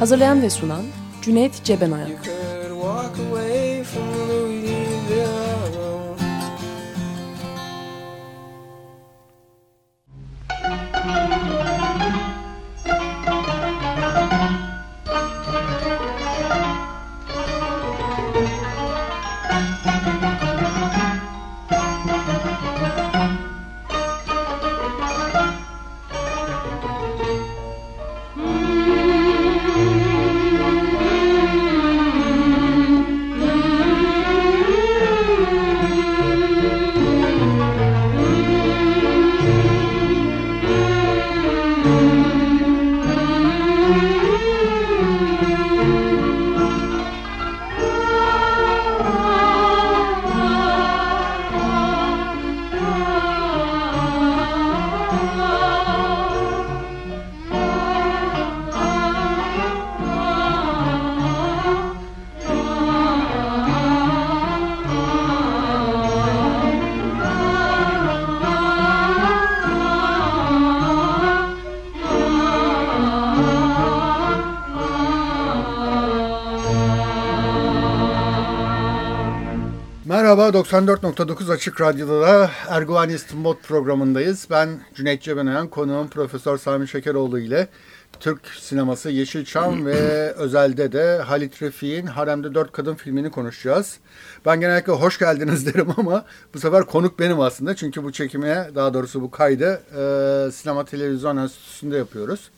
Hazırlayan ve sunan Cüneyt Cebenayak. Merhaba, 94.9 Açık Radyo'da da Erguvani İstinbot programındayız. Ben Cüneyt Cebenayan, konuğum Profesör Sami Şekeroğlu ile Türk sineması Yeşilçam ve özelde de Halit Refik'in Harem'de Dört Kadın filmini konuşacağız. Ben genellikle hoş geldiniz derim ama bu sefer konuk benim aslında. Çünkü bu çekime, daha doğrusu bu kaydı e, Sinema Televizyon Enstitüsü'nde yapıyoruz.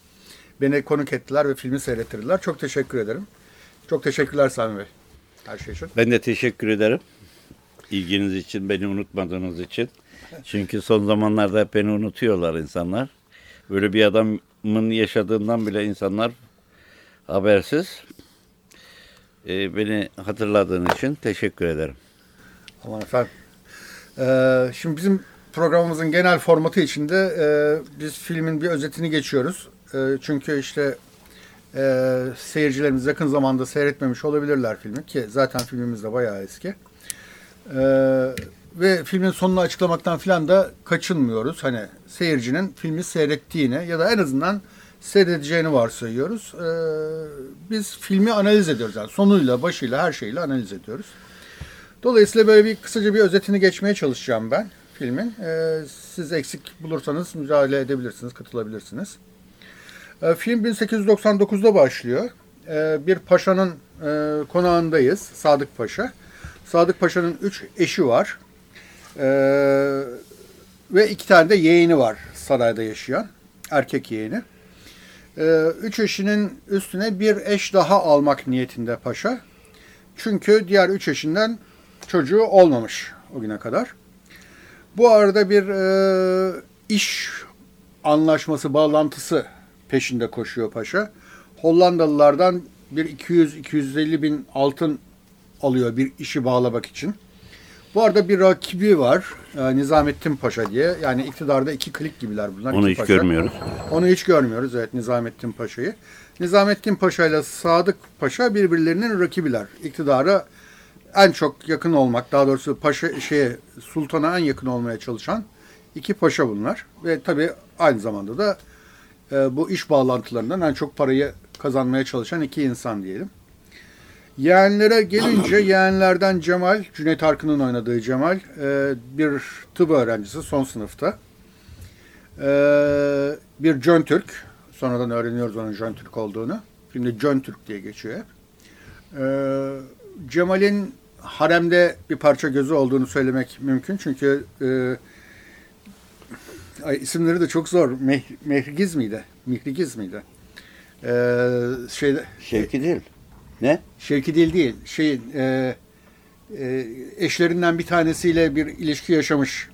Beni konuk ettiler ve filmi seyrettirdiler. Çok teşekkür ederim. Çok teşekkürler Sami Bey. Her şey için. Ben de teşekkür ederim ilginiz için, beni unutmadığınız için. Çünkü son zamanlarda hep beni unutuyorlar insanlar. Böyle bir adamın yaşadığından bile insanlar habersiz. Ee, beni hatırladığın için teşekkür ederim. Aman efendim. Ee, şimdi bizim programımızın genel formatı içinde e, biz filmin bir özetini geçiyoruz. E, çünkü işte e, seyircilerimiz yakın zamanda seyretmemiş olabilirler filmi ki zaten filmimiz de bayağı eski. Ee, ve filmin sonunu açıklamaktan filan da kaçınmıyoruz. Hani seyircinin filmi seyrettiğini ya da en azından seyredeceğini varsayıyoruz. Ee, biz filmi analiz ediyoruz. Yani sonuyla, başıyla, her şeyle analiz ediyoruz. Dolayısıyla böyle bir kısaca bir özetini geçmeye çalışacağım ben filmin. Ee, siz eksik bulursanız müdahale edebilirsiniz, katılabilirsiniz. Ee, film 1899'da başlıyor. Ee, bir paşanın e, konağındayız, Sadık Paşa. Sadık Paşa'nın üç eşi var. Ee, ve iki tane de yeğeni var sarayda yaşayan. Erkek yeğeni. Ee, üç eşinin üstüne bir eş daha almak niyetinde paşa. Çünkü diğer üç eşinden çocuğu olmamış o güne kadar. Bu arada bir e, iş anlaşması, bağlantısı peşinde koşuyor paşa. Hollandalılardan bir 200-250 bin altın alıyor bir işi bağlamak için. Bu arada bir rakibi var. E, Nizamettin Paşa diye. Yani iktidarda iki klik gibiler bunlar. Onu hiç paşa. görmüyoruz. Onu hiç görmüyoruz evet Nizamettin Paşa'yı. Nizamettin Paşa ile Sadık Paşa birbirlerinin rakibiler. İktidara en çok yakın olmak, daha doğrusu paşa şeye sultana en yakın olmaya çalışan iki paşa bunlar. Ve tabii aynı zamanda da e, bu iş bağlantılarından en çok parayı kazanmaya çalışan iki insan diyelim. Yeğenlere gelince yeğenlerden Cemal, Cüneyt Arkın'ın oynadığı Cemal e, bir tıp öğrencisi son sınıfta. E, bir Jön Türk, sonradan öğreniyoruz onun Jön Türk olduğunu. Şimdi Jön Türk diye geçiyor. E, Cemal'in haremde bir parça gözü olduğunu söylemek mümkün. Çünkü ay, isimleri de çok zor. Meh, Mehrigiz miydi? Mihrigiz miydi? Ee, şeyde, Şevki değil. Ne? Şevki değil değil. Şey, e, e, eşlerinden bir tanesiyle bir ilişki yaşamış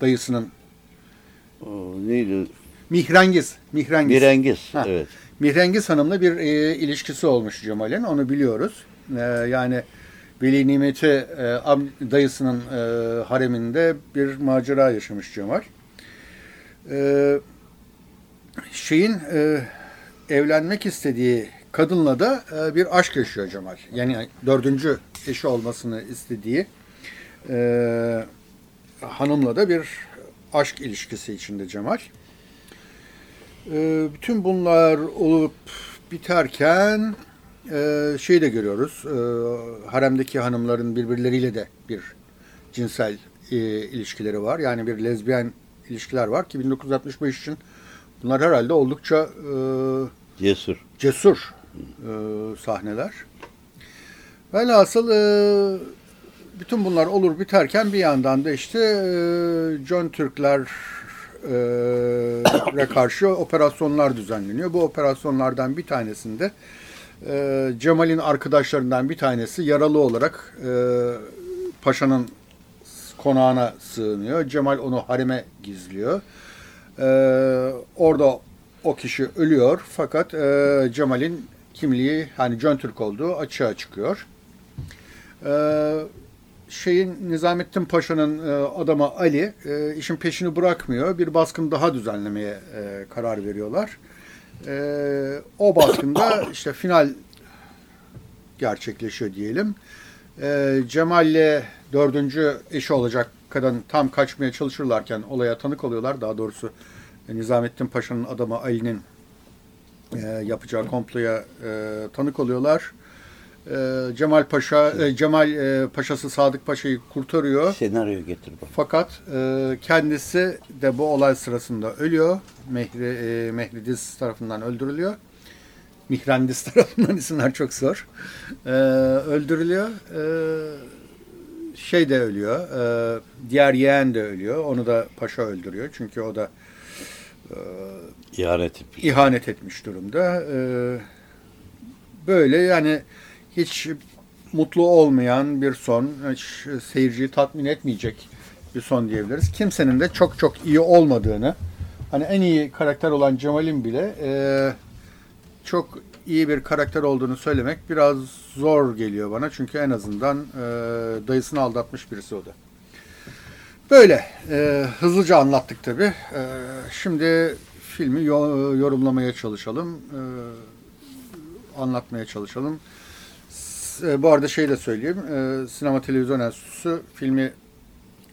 dayısının. O, neydi? Mihrengiz. Mihrengiz. Mihrengiz, ha. evet. Mihrengiz Hanım'la bir e, ilişkisi olmuş Cemal'in. Onu biliyoruz. E, yani Veli Nimet'i e, dayısının e, hareminde bir macera yaşamış Cemal. E, şeyin e, evlenmek istediği kadınla da e, bir aşk yaşıyor Cemal. Yani dördüncü eşi olmasını istediği e, hanımla da bir aşk ilişkisi içinde Cemal. E, bütün bunlar olup biterken e, şey de görüyoruz. E, haremdeki hanımların birbirleriyle de bir cinsel e, ilişkileri var. Yani bir lezbiyen ilişkiler var ki 1965 için bunlar herhalde oldukça e, cesur. Cesur e, sahneler. Velhasıl e, bütün bunlar olur biterken bir yandan da işte e, John Türkler e, karşı operasyonlar düzenleniyor. Bu operasyonlardan bir tanesinde e, Cemal'in arkadaşlarından bir tanesi yaralı olarak e, paşanın konağına sığınıyor. Cemal onu hareme gizliyor. E, orada o kişi ölüyor fakat e, Cemal'in kimliği hani John Türk olduğu açığa çıkıyor. E, şeyin Nizamettin Paşa'nın e, adamı Ali e, işin peşini bırakmıyor. Bir baskın daha düzenlemeye e, karar veriyorlar. E, o baskında işte final gerçekleşiyor diyelim. E, Cemal'le dördüncü eşi olacak kadın tam kaçmaya çalışırlarken olaya tanık oluyorlar. Daha doğrusu Nizamettin Paşa'nın adamı Ali'nin e, yapacağı komploya e, tanık oluyorlar. E, Cemal Paşa, e, Cemal e, Paşası Sadık Paşa'yı kurtarıyor. Senaryo getir bak. Fakat e, kendisi de bu olay sırasında ölüyor. Mehri, e, Mehridiz tarafından öldürülüyor. Mihrendiz tarafından isimler çok zor. E, öldürülüyor. E, şey de ölüyor. E, diğer yeğen de ölüyor. Onu da paşa öldürüyor. Çünkü o da e, ihanet etmiş. ihanet etmiş durumda. E, böyle yani hiç mutlu olmayan bir son, hiç seyirciyi tatmin etmeyecek bir son diyebiliriz. Kimsenin de çok çok iyi olmadığını, hani en iyi karakter olan Cemal'in bile e, çok iyi bir karakter olduğunu söylemek biraz zor geliyor bana. Çünkü en azından e, dayısını aldatmış birisi o da. Böyle e, hızlıca anlattık tabi. E, şimdi filmi yo- yorumlamaya çalışalım. E, anlatmaya çalışalım. E, bu arada şey de söyleyeyim. E, Sinema Televizyon Enstitüsü filmi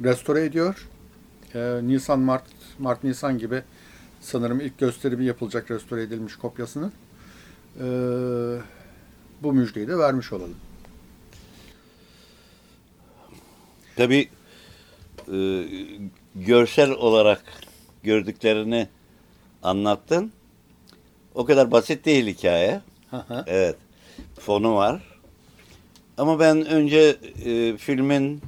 restore ediyor. Nisan, Mart, Mart, Nisan gibi sanırım ilk gösterimi yapılacak restore edilmiş kopyasını. E, bu müjdeyi de vermiş olalım. Tabii e, görsel olarak gördüklerini anlattın. O kadar basit değil hikaye. evet. Fonu var. Ama ben önce e, filmin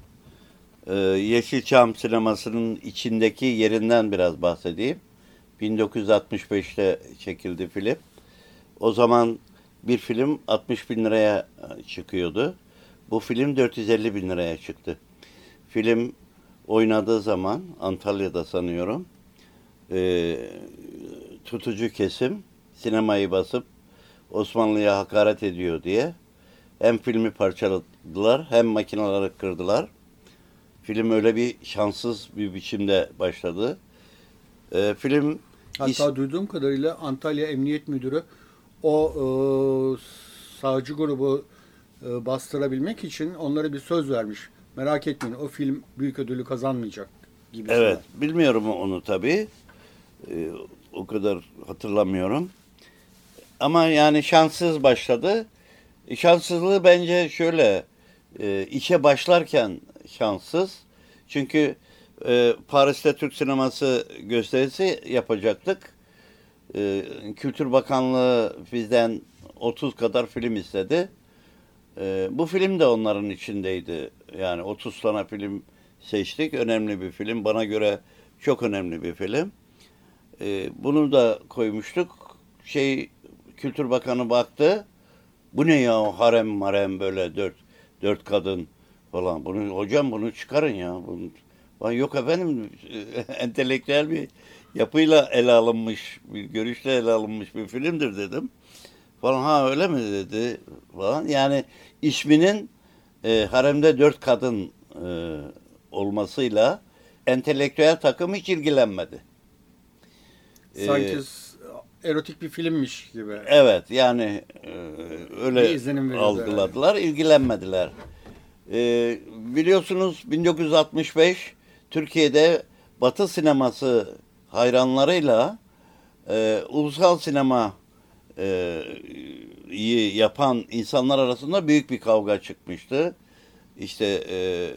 e, Yeşilçam sinemasının içindeki yerinden biraz bahsedeyim. 1965'te çekildi film. O zaman bir film 60 bin liraya çıkıyordu. Bu film 450 bin liraya çıktı. Film oynadığı zaman Antalya'da sanıyorum e, tutucu kesim sinemayı basıp Osmanlı'ya hakaret ediyor diye hem filmi parçaladılar hem makinaları kırdılar. Film öyle bir şanssız bir biçimde başladı. E, film Hatta is- duyduğum kadarıyla Antalya Emniyet Müdürü o e, sağcı grubu e, bastırabilmek için onlara bir söz vermiş. Merak etmeyin o film büyük ödülü kazanmayacak gibi. Evet, bilmiyorum onu tabii. E, o kadar hatırlamıyorum. Ama yani şanssız başladı. Şanssızlığı bence şöyle, e, işe başlarken şanssız. Çünkü e, Paris'te Türk sineması gösterisi yapacaktık. E, Kültür Bakanlığı bizden 30 kadar film istedi. Bu film de onların içindeydi. Yani 30 tane film seçtik. Önemli bir film. Bana göre çok önemli bir film. E, bunu da koymuştuk. Şey Kültür Bakanı baktı. Bu ne ya harem marem böyle dört dört kadın falan. Bunu hocam bunu çıkarın ya. Bunu, yok efendim entelektüel bir yapıyla ele alınmış, bir görüşle ele alınmış bir filmdir dedim. Falan ha öyle mi dedi falan. Yani isminin e, haremde dört kadın e, olmasıyla entelektüel takım hiç ilgilenmedi. Sanki Ee, erotik bir filmmiş gibi. Evet yani e, Bir öyle algıladılar, ilgilenmediler. E, biliyorsunuz 1965 Türkiye'de Batı sineması hayranlarıyla e, ulusal sinema e, yapan insanlar arasında büyük bir kavga çıkmıştı. İşte e,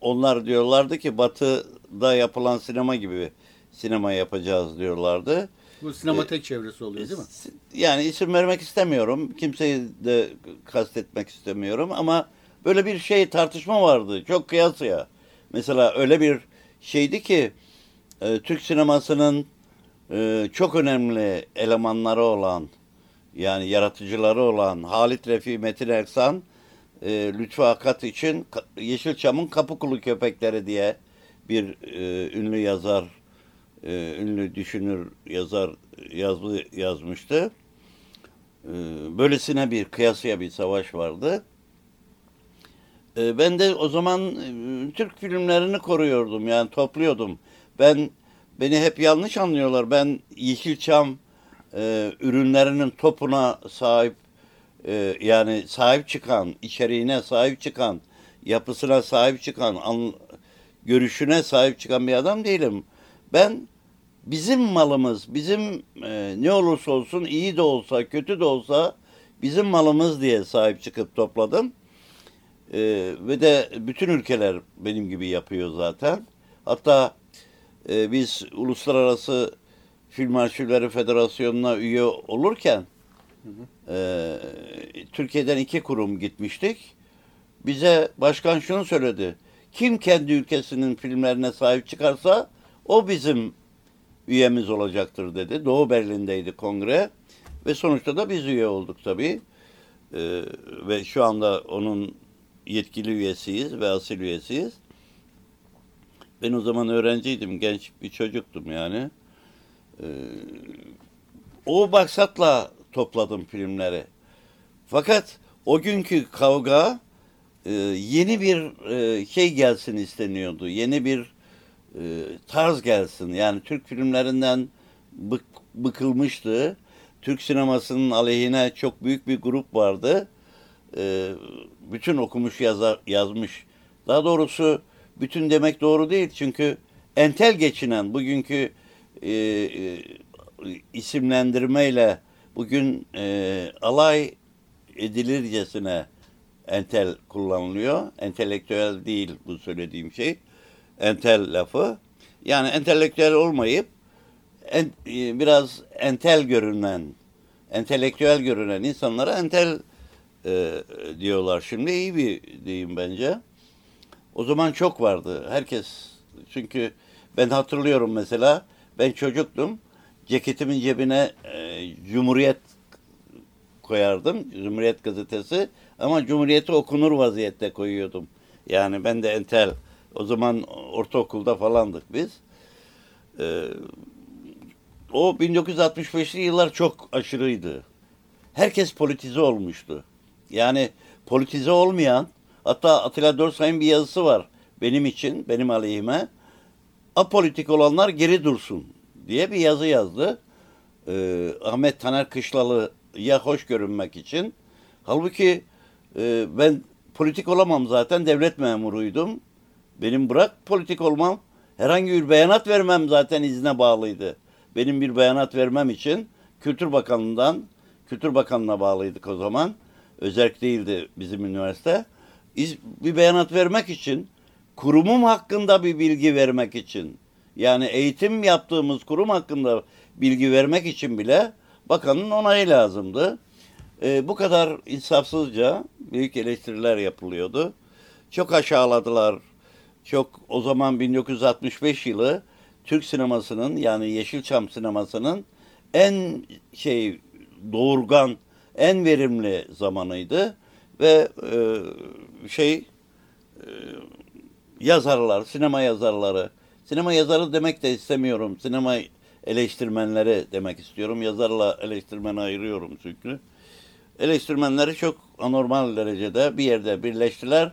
onlar diyorlardı ki Batı'da yapılan sinema gibi sinema yapacağız diyorlardı. Bu sinematek çevresi oluyor değil mi? Yani isim vermek istemiyorum. Kimseyi de kastetmek istemiyorum ama böyle bir şey tartışma vardı. Çok kıyasıya. Mesela öyle bir şeydi ki e, Türk sinemasının e, çok önemli elemanları olan yani yaratıcıları olan Halit Refi Metin Erksan e, Lütfü Akat için Yeşilçam'ın Kapıkulu Köpekleri diye bir e, ünlü yazar, e, ünlü düşünür yazar yazı yazmıştı. E, böylesine bir kıyasıya bir savaş vardı. E, ben de o zaman e, Türk filmlerini koruyordum yani topluyordum. Ben beni hep yanlış anlıyorlar. Ben Yeşilçam e, ürünlerinin topuna sahip e, yani sahip çıkan, içeriğine sahip çıkan, yapısına sahip çıkan, an, görüşüne sahip çıkan bir adam değilim. Ben bizim malımız, bizim e, ne olursa olsun iyi de olsa, kötü de olsa bizim malımız diye sahip çıkıp topladım. E, ve de bütün ülkeler benim gibi yapıyor zaten. Hatta e, biz Uluslararası Film Arşivleri Federasyonu'na üye olurken e, Türkiye'den iki kurum gitmiştik. Bize başkan şunu söyledi. Kim kendi ülkesinin filmlerine sahip çıkarsa o bizim üyemiz olacaktır dedi. Doğu Berlin'deydi kongre ve sonuçta da biz üye olduk tabii. Ee, ve şu anda onun yetkili üyesiyiz ve asil üyesiyiz. Ben o zaman öğrenciydim, genç bir çocuktum yani. Ee, o maksatla topladım filmleri. Fakat o günkü kavga e, yeni bir e, şey gelsin isteniyordu. Yeni bir e, tarz gelsin. Yani Türk filmlerinden bık, bıkılmıştı. Türk sinemasının aleyhine çok büyük bir grup vardı. E, bütün okumuş yazar, yazmış. Daha doğrusu bütün demek doğru değil. Çünkü entel geçinen bugünkü e, e, isimlendirmeyle bugün e, alay edilircesine entel kullanılıyor. Entelektüel değil bu söylediğim şey. Entel lafı. Yani entelektüel olmayıp en, e, biraz entel görünen, entelektüel görünen insanlara entel e, diyorlar. Şimdi iyi bir diyeyim bence. O zaman çok vardı. Herkes çünkü ben hatırlıyorum mesela ben çocuktum. Ceketimin cebine e, Cumhuriyet koyardım. Cumhuriyet gazetesi. Ama Cumhuriyet'i okunur vaziyette koyuyordum. Yani ben de entel. O zaman ortaokulda falandık biz. Ee, o 1965'li yıllar çok aşırıydı. Herkes politize olmuştu. Yani politize olmayan, hatta Atilla Dorsay'ın bir yazısı var benim için, benim aleyhime. Apolitik olanlar geri dursun diye bir yazı yazdı. Ee, Ahmet Taner Kışlalı'ya hoş görünmek için. Halbuki e, ben politik olamam zaten, devlet memuruydum. Benim bırak politik olmam, herhangi bir beyanat vermem zaten izne bağlıydı. Benim bir beyanat vermem için Kültür Bakanlığı'ndan, Kültür Bakanlığı'na bağlıydık o zaman. Özerk değildi bizim üniversite. İz, bir beyanat vermek için, kurumum hakkında bir bilgi vermek için, yani eğitim yaptığımız kurum hakkında bilgi vermek için bile bakanın onayı lazımdı. E, bu kadar insafsızca büyük eleştiriler yapılıyordu. Çok aşağıladılar. Çok o zaman 1965 yılı Türk sinemasının yani Yeşilçam sinemasının en şey doğurgan, en verimli zamanıydı ve e, şey e, yazarlar, sinema yazarları Sinema yazarı demek de istemiyorum. Sinema eleştirmenleri demek istiyorum. Yazarla eleştirmeni ayırıyorum çünkü. Eleştirmenleri çok anormal derecede bir yerde birleştiler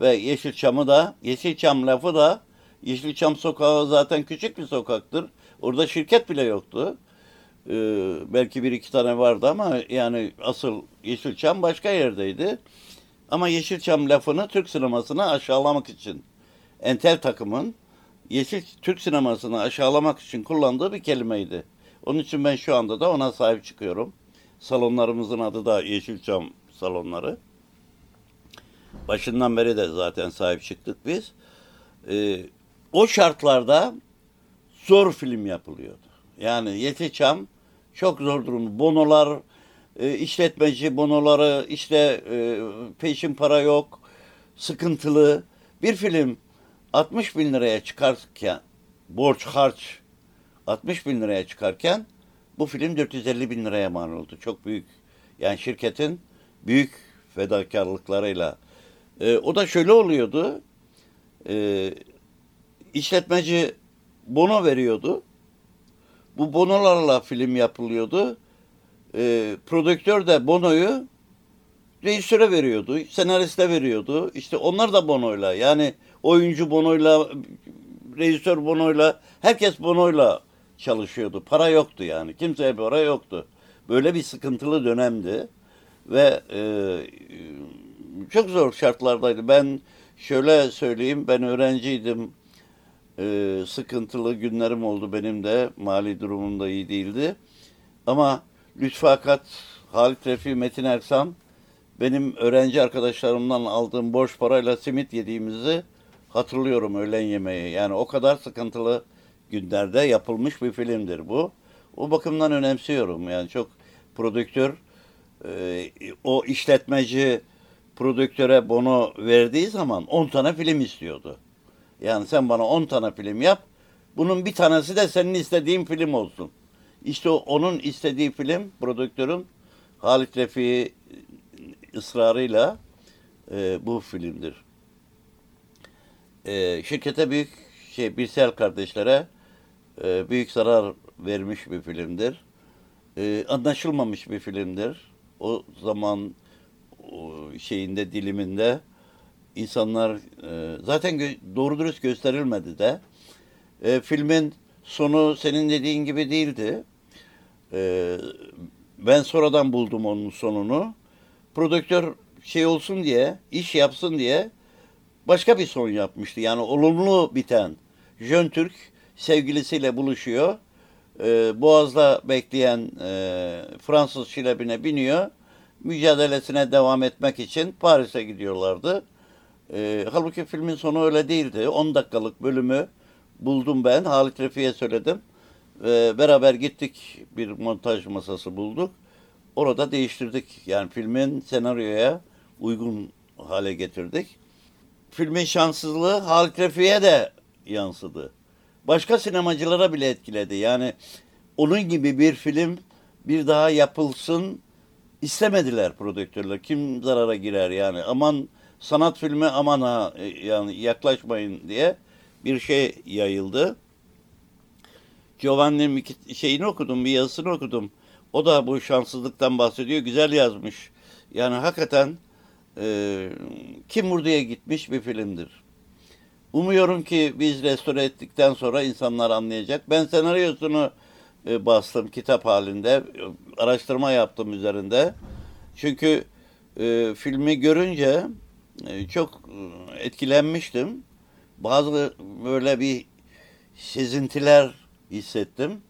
ve Yeşilçam'ı da, Yeşilçam lafı da, Yeşilçam sokağı zaten küçük bir sokaktır. Orada şirket bile yoktu. Ee, belki bir iki tane vardı ama yani asıl Yeşilçam başka yerdeydi. Ama Yeşilçam lafını Türk sinemasını aşağılamak için entel takımın Yeşil Türk sinemasını aşağılamak için kullandığı bir kelimeydi. Onun için ben şu anda da ona sahip çıkıyorum. Salonlarımızın adı da Yeşilçam salonları. Başından beri de zaten sahip çıktık biz. Ee, o şartlarda zor film yapılıyordu. Yani Yeşilçam çok zor durum. Bonolar, e, işletmeci bonoları, işte e, peşin para yok, sıkıntılı. Bir film 60 bin liraya çıkarken, borç harç 60 bin liraya çıkarken bu film 450 bin liraya mal oldu. Çok büyük. Yani şirketin büyük fedakarlıklarıyla. E, o da şöyle oluyordu. E, işletmeci bono veriyordu. Bu bonolarla film yapılıyordu. E, prodüktör de bonoyu rejisöre veriyordu, senariste veriyordu. İşte onlar da bonoyla yani oyuncu bonoyla, rejisör bonoyla, herkes bonoyla çalışıyordu. Para yoktu yani. Kimseye para yoktu. Böyle bir sıkıntılı dönemdi. Ve e, çok zor şartlardaydı. Ben şöyle söyleyeyim, ben öğrenciydim. E, sıkıntılı günlerim oldu benim de. Mali durumum da iyi değildi. Ama Lütfü Akat, Halit Refi, Metin Ersan benim öğrenci arkadaşlarımdan aldığım borç parayla simit yediğimizi hatırlıyorum öğlen yemeği. Yani o kadar sıkıntılı günlerde yapılmış bir filmdir bu. O bakımdan önemsiyorum. Yani çok prodüktör e, o işletmeci prodüktöre bono verdiği zaman 10 tane film istiyordu. Yani sen bana 10 tane film yap. Bunun bir tanesi de senin istediğin film olsun. İşte onun istediği film prodüktörün Halit Refi ısrarıyla e, bu filmdir. E, şirkete büyük şey Birsel kardeşlere e, büyük zarar vermiş bir filmdir. E, anlaşılmamış bir filmdir. O zaman şeyinde diliminde insanlar e, zaten gö- doğru dürüst gösterilmedi de. E, filmin sonu senin dediğin gibi değildi. E, ben sonradan buldum onun sonunu. Prodüktör şey olsun diye, iş yapsın diye başka bir son yapmıştı. Yani olumlu biten. Jön Türk sevgilisiyle buluşuyor. Ee, Boğaz'da bekleyen e, Fransız şilebine biniyor. Mücadelesine devam etmek için Paris'e gidiyorlardı. Ee, halbuki filmin sonu öyle değildi. 10 dakikalık bölümü buldum ben. Halit Refik'e söyledim. Ee, beraber gittik bir montaj masası bulduk. Orada değiştirdik. Yani filmin senaryoya uygun hale getirdik. Filmin şanssızlığı Halit Refik'e de yansıdı. Başka sinemacılara bile etkiledi. Yani onun gibi bir film bir daha yapılsın istemediler prodüktörler. Kim zarara girer yani? Aman sanat filmi aman ha yani yaklaşmayın diye bir şey yayıldı. Giovanni'nin şeyini okudum, bir yazısını okudum. O da bu şanssızlıktan bahsediyor. Güzel yazmış. Yani hakikaten e, Kim Vurdu'ya gitmiş bir filmdir. Umuyorum ki biz restore ettikten sonra insanlar anlayacak. Ben senaryosunu e, bastım kitap halinde. Araştırma yaptım üzerinde. Çünkü e, filmi görünce e, çok e, etkilenmiştim. Bazı böyle bir sezintiler hissettim.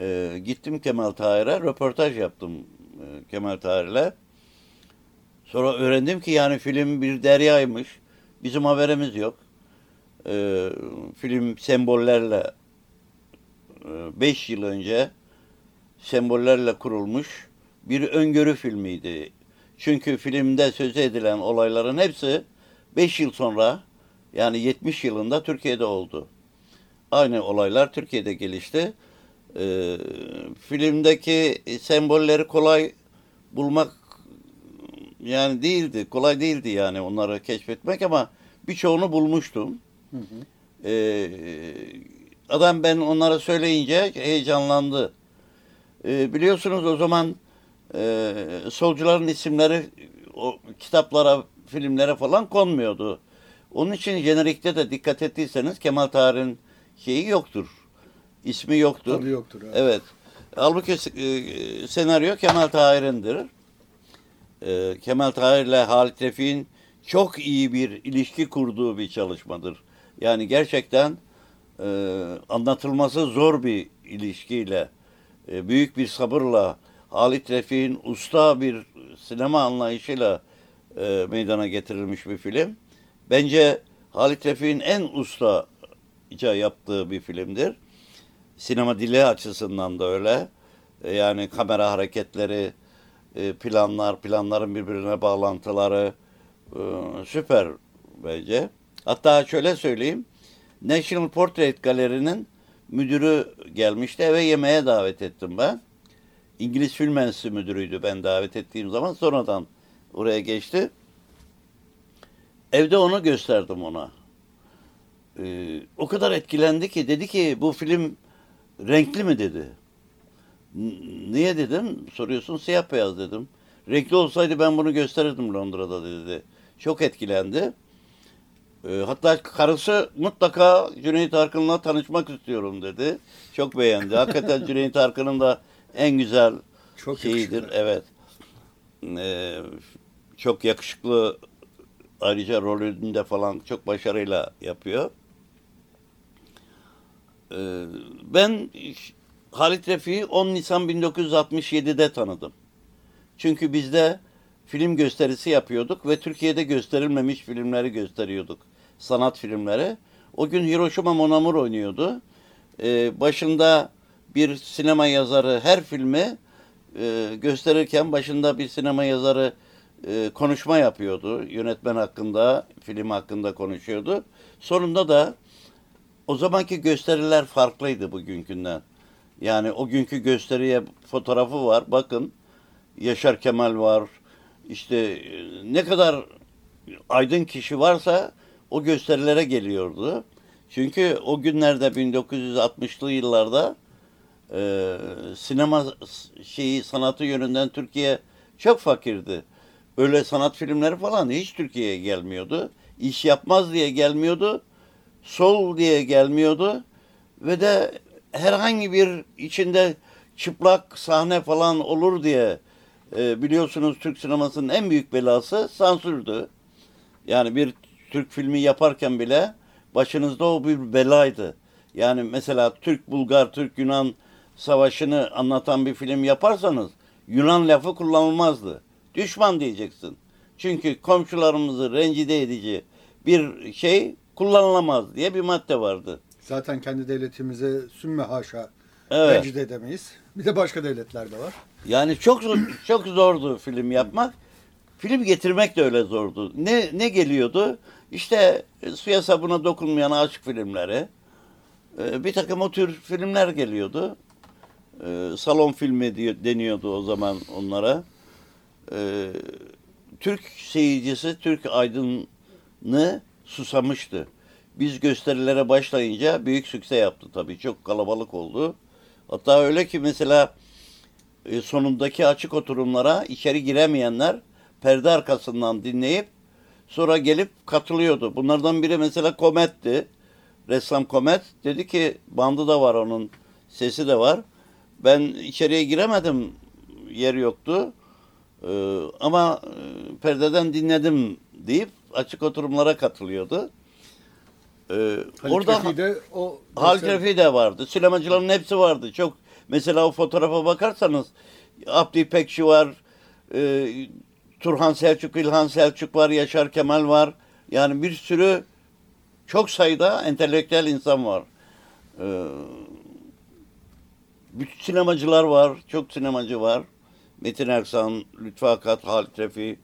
E, gittim Kemal Tahir'e, röportaj yaptım e, Kemal Tahir'le. Sonra öğrendim ki yani film bir deryaymış. Bizim haberimiz yok. E, film sembollerle 5 e, yıl önce sembollerle kurulmuş bir öngörü filmiydi. Çünkü filmde söz edilen olayların hepsi 5 yıl sonra yani 70 yılında Türkiye'de oldu. Aynı olaylar Türkiye'de gelişti. E, filmdeki sembolleri kolay bulmak yani değildi. Kolay değildi yani onları keşfetmek ama birçoğunu bulmuştum. Hı hı. Ee, adam ben onlara söyleyince heyecanlandı. Ee, biliyorsunuz o zaman e, solcuların isimleri o kitaplara, filmlere falan konmuyordu. Onun için jenerikte de dikkat ettiyseniz Kemal Tahir'in şeyi yoktur. İsmi yoktur. Adı yoktur. Evet. Evet. Halbuki e, senaryo Kemal Tahir'indir. E, Kemal Tahir'le Halit Refik'in çok iyi bir ilişki kurduğu bir çalışmadır. Yani gerçekten e, anlatılması zor bir ilişkiyle, e, büyük bir sabırla, Halit Refik'in usta bir sinema anlayışıyla e, meydana getirilmiş bir film. Bence Halit Refik'in en ustaca yaptığı bir filmdir. Sinema dili açısından da öyle. E, yani kamera hareketleri, e, planlar, planların birbirine bağlantıları e, süper bence. Hatta şöyle söyleyeyim. National Portrait Galeri'nin müdürü gelmişti. Eve yemeğe davet ettim ben. İngiliz Film Enstitüsü müdürüydü ben davet ettiğim zaman. Sonradan oraya geçti. Evde onu gösterdim ona. Ee, o kadar etkilendi ki dedi ki bu film renkli mi dedi. Niye dedim? Soruyorsun siyah beyaz dedim. Renkli olsaydı ben bunu gösterirdim Londra'da dedi. Çok etkilendi. Ee, hatta karısı mutlaka Cüneyt Arkın'la tanışmak istiyorum dedi. Çok beğendi. Hakikaten Cüneyt Arkın'ın da en güzel Çok şeyidir. yakışıklı. Evet. Ee, çok yakışıklı ayrıca rolünde falan çok başarıyla yapıyor. Ee, ben Halit Refik'i 10 Nisan 1967'de tanıdım. Çünkü bizde film gösterisi yapıyorduk ve Türkiye'de gösterilmemiş filmleri gösteriyorduk. Sanat filmleri. O gün Hiroshima Mon Amour oynuyordu. Ee, başında bir sinema yazarı her filmi e, gösterirken başında bir sinema yazarı e, konuşma yapıyordu. Yönetmen hakkında, film hakkında konuşuyordu. Sonunda da o zamanki gösteriler farklıydı bugünkünden. Yani o günkü gösteriye fotoğrafı var. Bakın Yaşar Kemal var. İşte e, ne kadar aydın kişi varsa o gösterilere geliyordu. Çünkü o günlerde 1960'lı yıllarda e, sinema şeyi sanatı yönünden Türkiye çok fakirdi. Öyle sanat filmleri falan hiç Türkiye'ye gelmiyordu. İş yapmaz diye gelmiyordu. Sol diye gelmiyordu. Ve de herhangi bir içinde çıplak sahne falan olur diye e, biliyorsunuz Türk sinemasının en büyük belası sansürdü. Yani bir Türk filmi yaparken bile başınızda o bir belaydı. Yani mesela Türk, Bulgar, Türk, Yunan savaşını anlatan bir film yaparsanız Yunan lafı kullanılmazdı. Düşman diyeceksin. Çünkü komşularımızı rencide edici bir şey kullanılamaz diye bir madde vardı. Zaten kendi devletimize sümme haşa Evet. rencide edemeyiz. Bir de başka devletler de var. Yani çok çok zordu film yapmak. Film getirmek de öyle zordu. Ne ne geliyordu? İşte e, suya sabuna dokunmayan aşk filmleri. E, Bir takım o tür filmler geliyordu. E, Salon filmi deniyordu o zaman onlara. Türk seyircisi, Türk aydını susamıştı. Biz gösterilere başlayınca büyük sükse yaptı tabii. Çok kalabalık oldu. Hatta öyle ki mesela sonundaki açık oturumlara içeri giremeyenler perde arkasından dinleyip sonra gelip katılıyordu. Bunlardan biri mesela Komet'ti. Ressam Komet dedi ki bandı da var onun sesi de var. Ben içeriye giremedim yer yoktu. Ee, ama e, perdeden dinledim deyip açık oturumlara katılıyordu. Ee, orada Refik'i de o mesela- Refi de vardı. Sinemacıların hepsi vardı. Çok mesela o fotoğrafa bakarsanız Abdi İpekçi var, e, Turhan Selçuk, İlhan Selçuk var, Yaşar Kemal var. Yani bir sürü çok sayıda entelektüel insan var. Ee, bütün sinemacılar var, çok sinemacı var. Metin Erksan, Lütfü Akat, Halit Refi,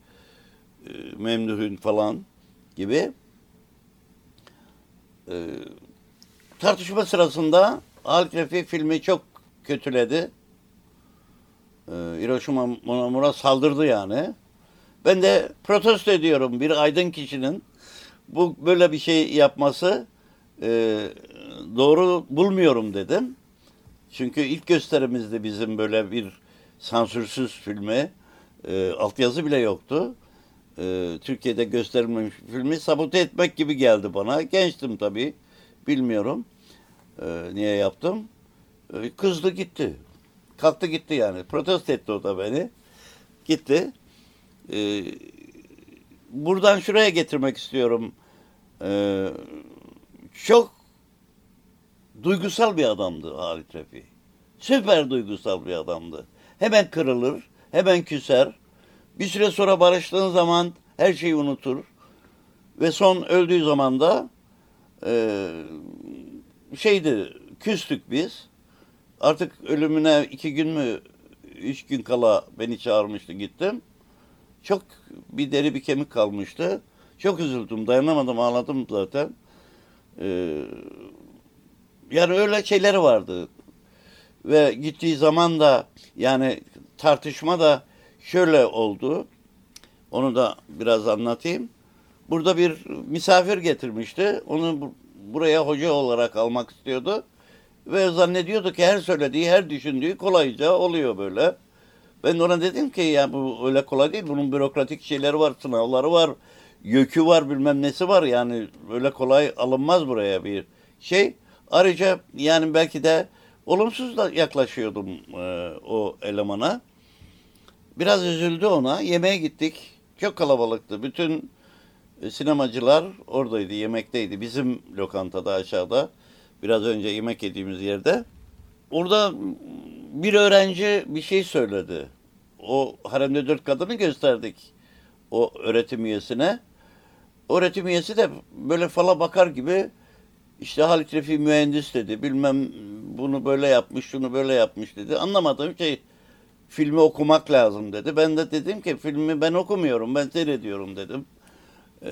e, Memduh falan gibi. Ee, tartışma sırasında Halit Refi filmi çok kötüledi. Ee, Hiroşima Mon Amour'a saldırdı yani. Ben de protesto ediyorum bir aydın kişinin bu böyle bir şey yapması e, doğru bulmuyorum dedim. Çünkü ilk gösterimizde bizim böyle bir sansürsüz filmi e, altyazı bile yoktu. E, Türkiye'de gösterilmemiş filmi sabote etmek gibi geldi bana. Gençtim tabii. Bilmiyorum e, niye yaptım. E, kızdı gitti. Kalktı gitti yani. Protesto etti o da beni. Gitti. E, buradan şuraya getirmek istiyorum. E, çok duygusal bir adamdı Halit Refi. Süper duygusal bir adamdı. Hemen kırılır, hemen küser. Bir süre sonra barıştığın zaman her şeyi unutur. Ve son öldüğü zaman da e, şeydi, küstük biz. Artık ölümüne iki gün mü, üç gün kala beni çağırmıştı gittim. Çok bir deri bir kemik kalmıştı. Çok üzüldüm, dayanamadım, ağladım zaten. Ee, yani öyle şeyleri vardı. Ve gittiği zaman da yani tartışma da şöyle oldu. Onu da biraz anlatayım. Burada bir misafir getirmişti. Onu bu- buraya hoca olarak almak istiyordu. Ve zannediyordu ki her söylediği, her düşündüğü kolayca oluyor böyle. Ben ona dedim ki ya bu öyle kolay değil. Bunun bürokratik şeyleri var, sınavları var, yökü var, bilmem nesi var. Yani öyle kolay alınmaz buraya bir şey. Ayrıca yani belki de olumsuz da yaklaşıyordum e, o elemana. Biraz üzüldü ona. Yemeğe gittik. Çok kalabalıktı. Bütün e, sinemacılar oradaydı, yemekteydi. Bizim lokantada aşağıda. Biraz önce yemek yediğimiz yerde. Orada bir öğrenci bir şey söyledi. O haremde dört kadını gösterdik. O öğretim üyesine. Öğretim üyesi de böyle fala bakar gibi işte Halit Refi mühendis dedi. Bilmem bunu böyle yapmış, şunu böyle yapmış dedi. Anlamadığım şey filmi okumak lazım dedi. Ben de dedim ki filmi ben okumuyorum, ben seyrediyorum dedim. Ee,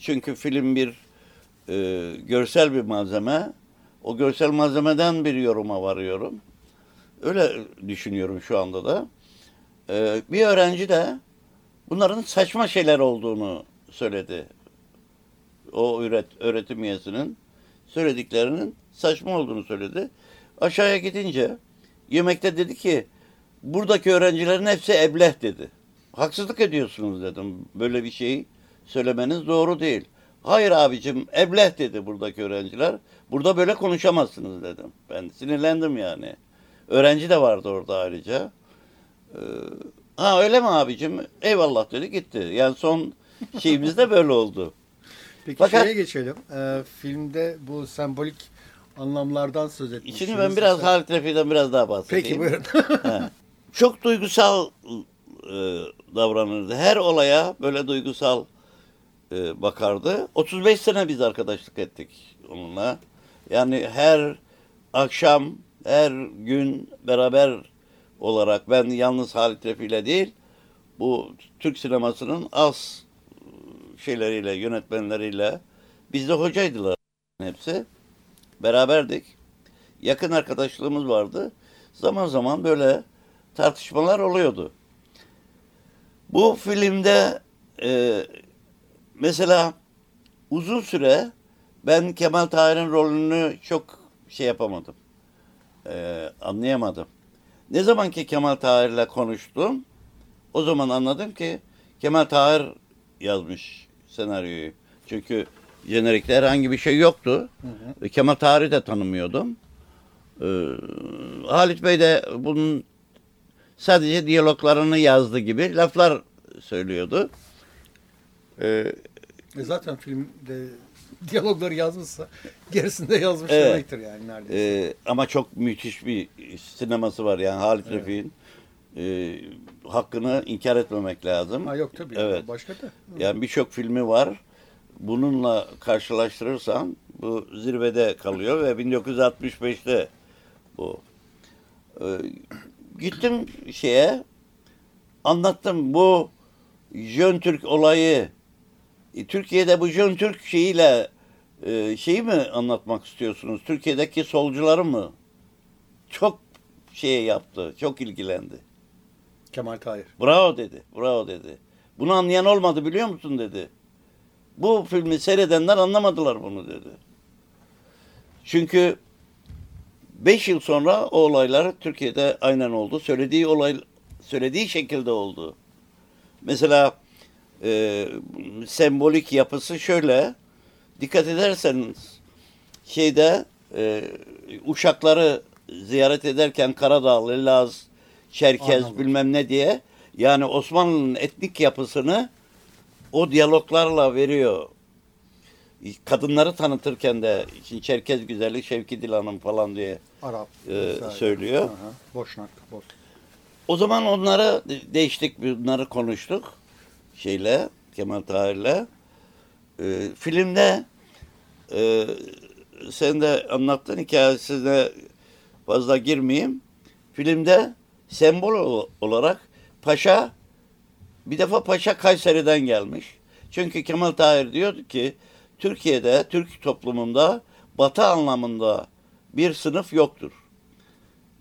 çünkü film bir e, görsel bir malzeme. O görsel malzemeden bir yoruma varıyorum. Öyle düşünüyorum şu anda da. Ee, bir öğrenci de bunların saçma şeyler olduğunu söyledi. O öğret, öğretim üyesinin söylediklerinin saçma olduğunu söyledi. Aşağıya gidince yemekte dedi ki buradaki öğrencilerin hepsi ebleh dedi. Haksızlık ediyorsunuz dedim. Böyle bir şey söylemeniz doğru değil. Hayır abicim ebleh dedi buradaki öğrenciler. Burada böyle konuşamazsınız dedim. Ben sinirlendim yani. Öğrenci de vardı orada ayrıca. Ee, ha öyle mi abicim? Eyvallah dedi gitti. Yani son şeyimiz de böyle oldu. Peki Fakat- şeye geçelim. Ee, filmde bu sembolik anlamlardan söz etmişsiniz. Şimdi ben biraz Halit Refi'den biraz daha bahsedeyim. Peki buyurun. Çok duygusal e, davranırdı. Her olaya böyle duygusal e, bakardı. 35 sene biz arkadaşlık ettik onunla. Yani her akşam, her gün beraber olarak ben yalnız Halit Refi ile değil, bu Türk sinemasının az şeyleriyle, yönetmenleriyle biz de hocaydılar hepsi. Beraberdik. Yakın arkadaşlığımız vardı. Zaman zaman böyle tartışmalar oluyordu. Bu filmde e, mesela uzun süre ben Kemal Tahir'in rolünü çok şey yapamadım. E, anlayamadım. Ne zaman ki Kemal Tahir'le konuştum, o zaman anladım ki Kemal Tahir yazmış senaryoyu. Çünkü jenerikte herhangi bir şey yoktu. Ve Kemal Tahir'i de tanımıyordum. Ee, Halit Bey de bunun sadece diyaloglarını yazdı gibi laflar söylüyordu. Ee, E zaten filmde diyalogları yazmışsa gerisini de yazmış Evet. demektir yani neredeyse. e, ama çok müthiş bir sineması var yani Halit Refik'in. E, hakkını inkar etmemek lazım. ha yok tabii. Evet. Başka da. Yani birçok filmi var. Bununla karşılaştırırsan bu zirvede kalıyor ve 1965'te bu. Ee, gittim şeye anlattım bu Jön Türk olayı. E, Türkiye'de bu Jön Türk şeyiyle e, şeyi mi anlatmak istiyorsunuz? Türkiye'deki solcuları mı? Çok şey yaptı, çok ilgilendi. Kemal Tahir. Bravo dedi. Bravo dedi. Bunu anlayan olmadı biliyor musun dedi. Bu filmi seyredenler anlamadılar bunu dedi. Çünkü 5 yıl sonra o olaylar Türkiye'de aynen oldu. Söylediği olay söylediği şekilde oldu. Mesela e, sembolik yapısı şöyle. Dikkat ederseniz şeyde e, uşakları ziyaret ederken Karadağlı, Laz, Çerkez Arnavut. bilmem ne diye yani Osmanlı'nın etnik yapısını o diyaloglarla veriyor. Kadınları tanıtırken de şimdi Çerkez güzeli Şevki Dilan'ın falan diye Arap vesaire. söylüyor. Aha, Boşnak. Boş. O zaman onları de- değiştik, bunları konuştuk şeyle, Kemal Tahir'le. Ee, filmde e, sen de anlattın hikayesine fazla girmeyeyim. Filmde sembol ol- olarak Paşa bir defa Paşa Kayseri'den gelmiş. Çünkü Kemal Tahir diyordu ki Türkiye'de, Türk toplumunda batı anlamında bir sınıf yoktur.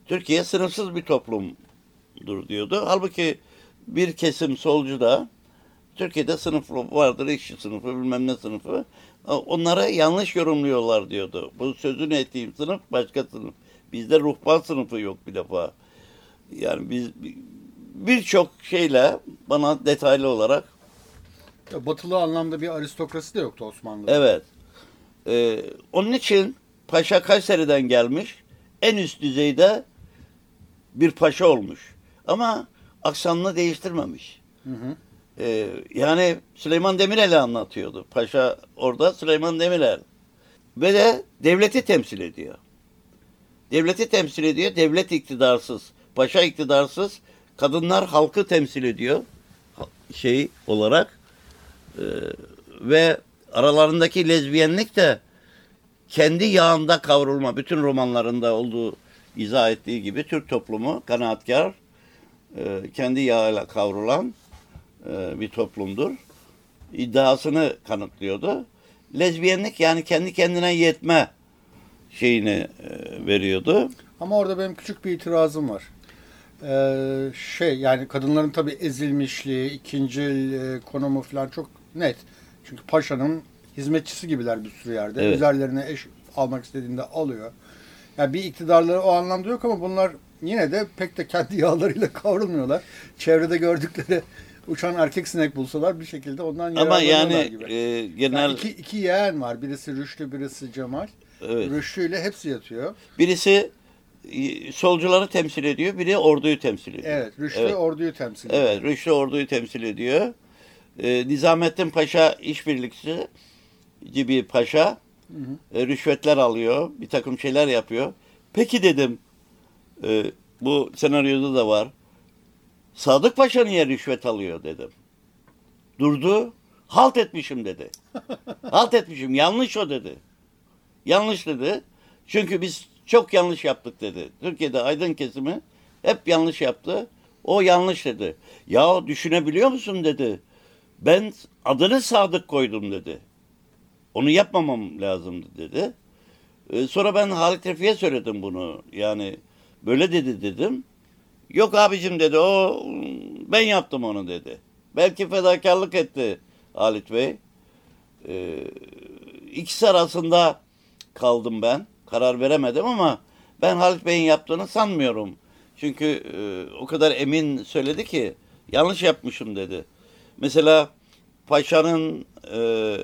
Türkiye sınıfsız bir toplumdur diyordu. Halbuki bir kesim solcu da Türkiye'de sınıf vardır, işçi sınıfı, bilmem ne sınıfı. Onlara yanlış yorumluyorlar diyordu. Bu sözünü ettiğim sınıf başka sınıf. Bizde ruhban sınıfı yok bir defa. Yani biz birçok şeyle bana detaylı olarak Ya, Batılı anlamda bir aristokrasi de yoktu Osmanlı'da. Evet. Ee, onun için Paşa Kayseri'den gelmiş. En üst düzeyde bir paşa olmuş. Ama aksanını değiştirmemiş. Hı hı. Ee, yani Süleyman Demirel'i anlatıyordu. Paşa orada Süleyman Demirel. Ve de devleti temsil ediyor. Devleti temsil ediyor. Devlet iktidarsız. Paşa iktidarsız. Kadınlar halkı temsil ediyor. Şey olarak. Ee, ve aralarındaki lezbiyenlik de kendi yağında kavrulma. Bütün romanlarında olduğu izah ettiği gibi Türk toplumu kanaatkar, e, kendi yağıyla kavrulan e, bir toplumdur. İddiasını kanıtlıyordu. Lezbiyenlik yani kendi kendine yetme şeyini e, veriyordu. Ama orada benim küçük bir itirazım var. Ee, şey yani kadınların tabii ezilmişliği, ikincil e, konumu falan çok net. Çünkü paşanın hizmetçisi gibiler bir sürü yerde. Evet. Üzerlerine eş almak istediğinde alıyor. Yani bir iktidarları o anlamda yok ama bunlar yine de pek de kendi yağlarıyla kavrulmuyorlar. Çevrede gördükleri uçan erkek sinek bulsalar bir şekilde ondan Ama yararlanıyorlar yani gibi. e, genel Yani iki, iki yeğen var. Birisi Rüştü, birisi Cemal. evet. Rüştü ile hepsi yatıyor. birisi e, solcuları temsil ediyor, biri orduyu temsil ediyor. Evet, Rüştü Evet. orduyu temsil ediyor. Evet, Rüştü orduyu temsil ediyor. Ee, Nizamettin Paşa işbirlikçi gibi paşa e, rüşvetler alıyor, bir takım şeyler yapıyor. Peki dedim, e, bu senaryoda da var. Sadık Paşa niye rüşvet alıyor dedim. Durdu, halt etmişim dedi. halt etmişim, yanlış o dedi. Yanlış dedi. Çünkü biz çok yanlış yaptık dedi. Türkiye'de aydın kesimi hep yanlış yaptı. O yanlış dedi. Ya düşünebiliyor musun dedi. Ben adını Sadık koydum dedi. Onu yapmamam lazımdı dedi. Ee, sonra ben Halit Refik'e söyledim bunu. Yani böyle dedi dedim. Yok abicim dedi o ben yaptım onu dedi. Belki fedakarlık etti Halit Bey. Ee, ikisi arasında kaldım ben. Karar veremedim ama ben Halit Bey'in yaptığını sanmıyorum. Çünkü e, o kadar emin söyledi ki yanlış yapmışım dedi. Mesela Paşa'nın e,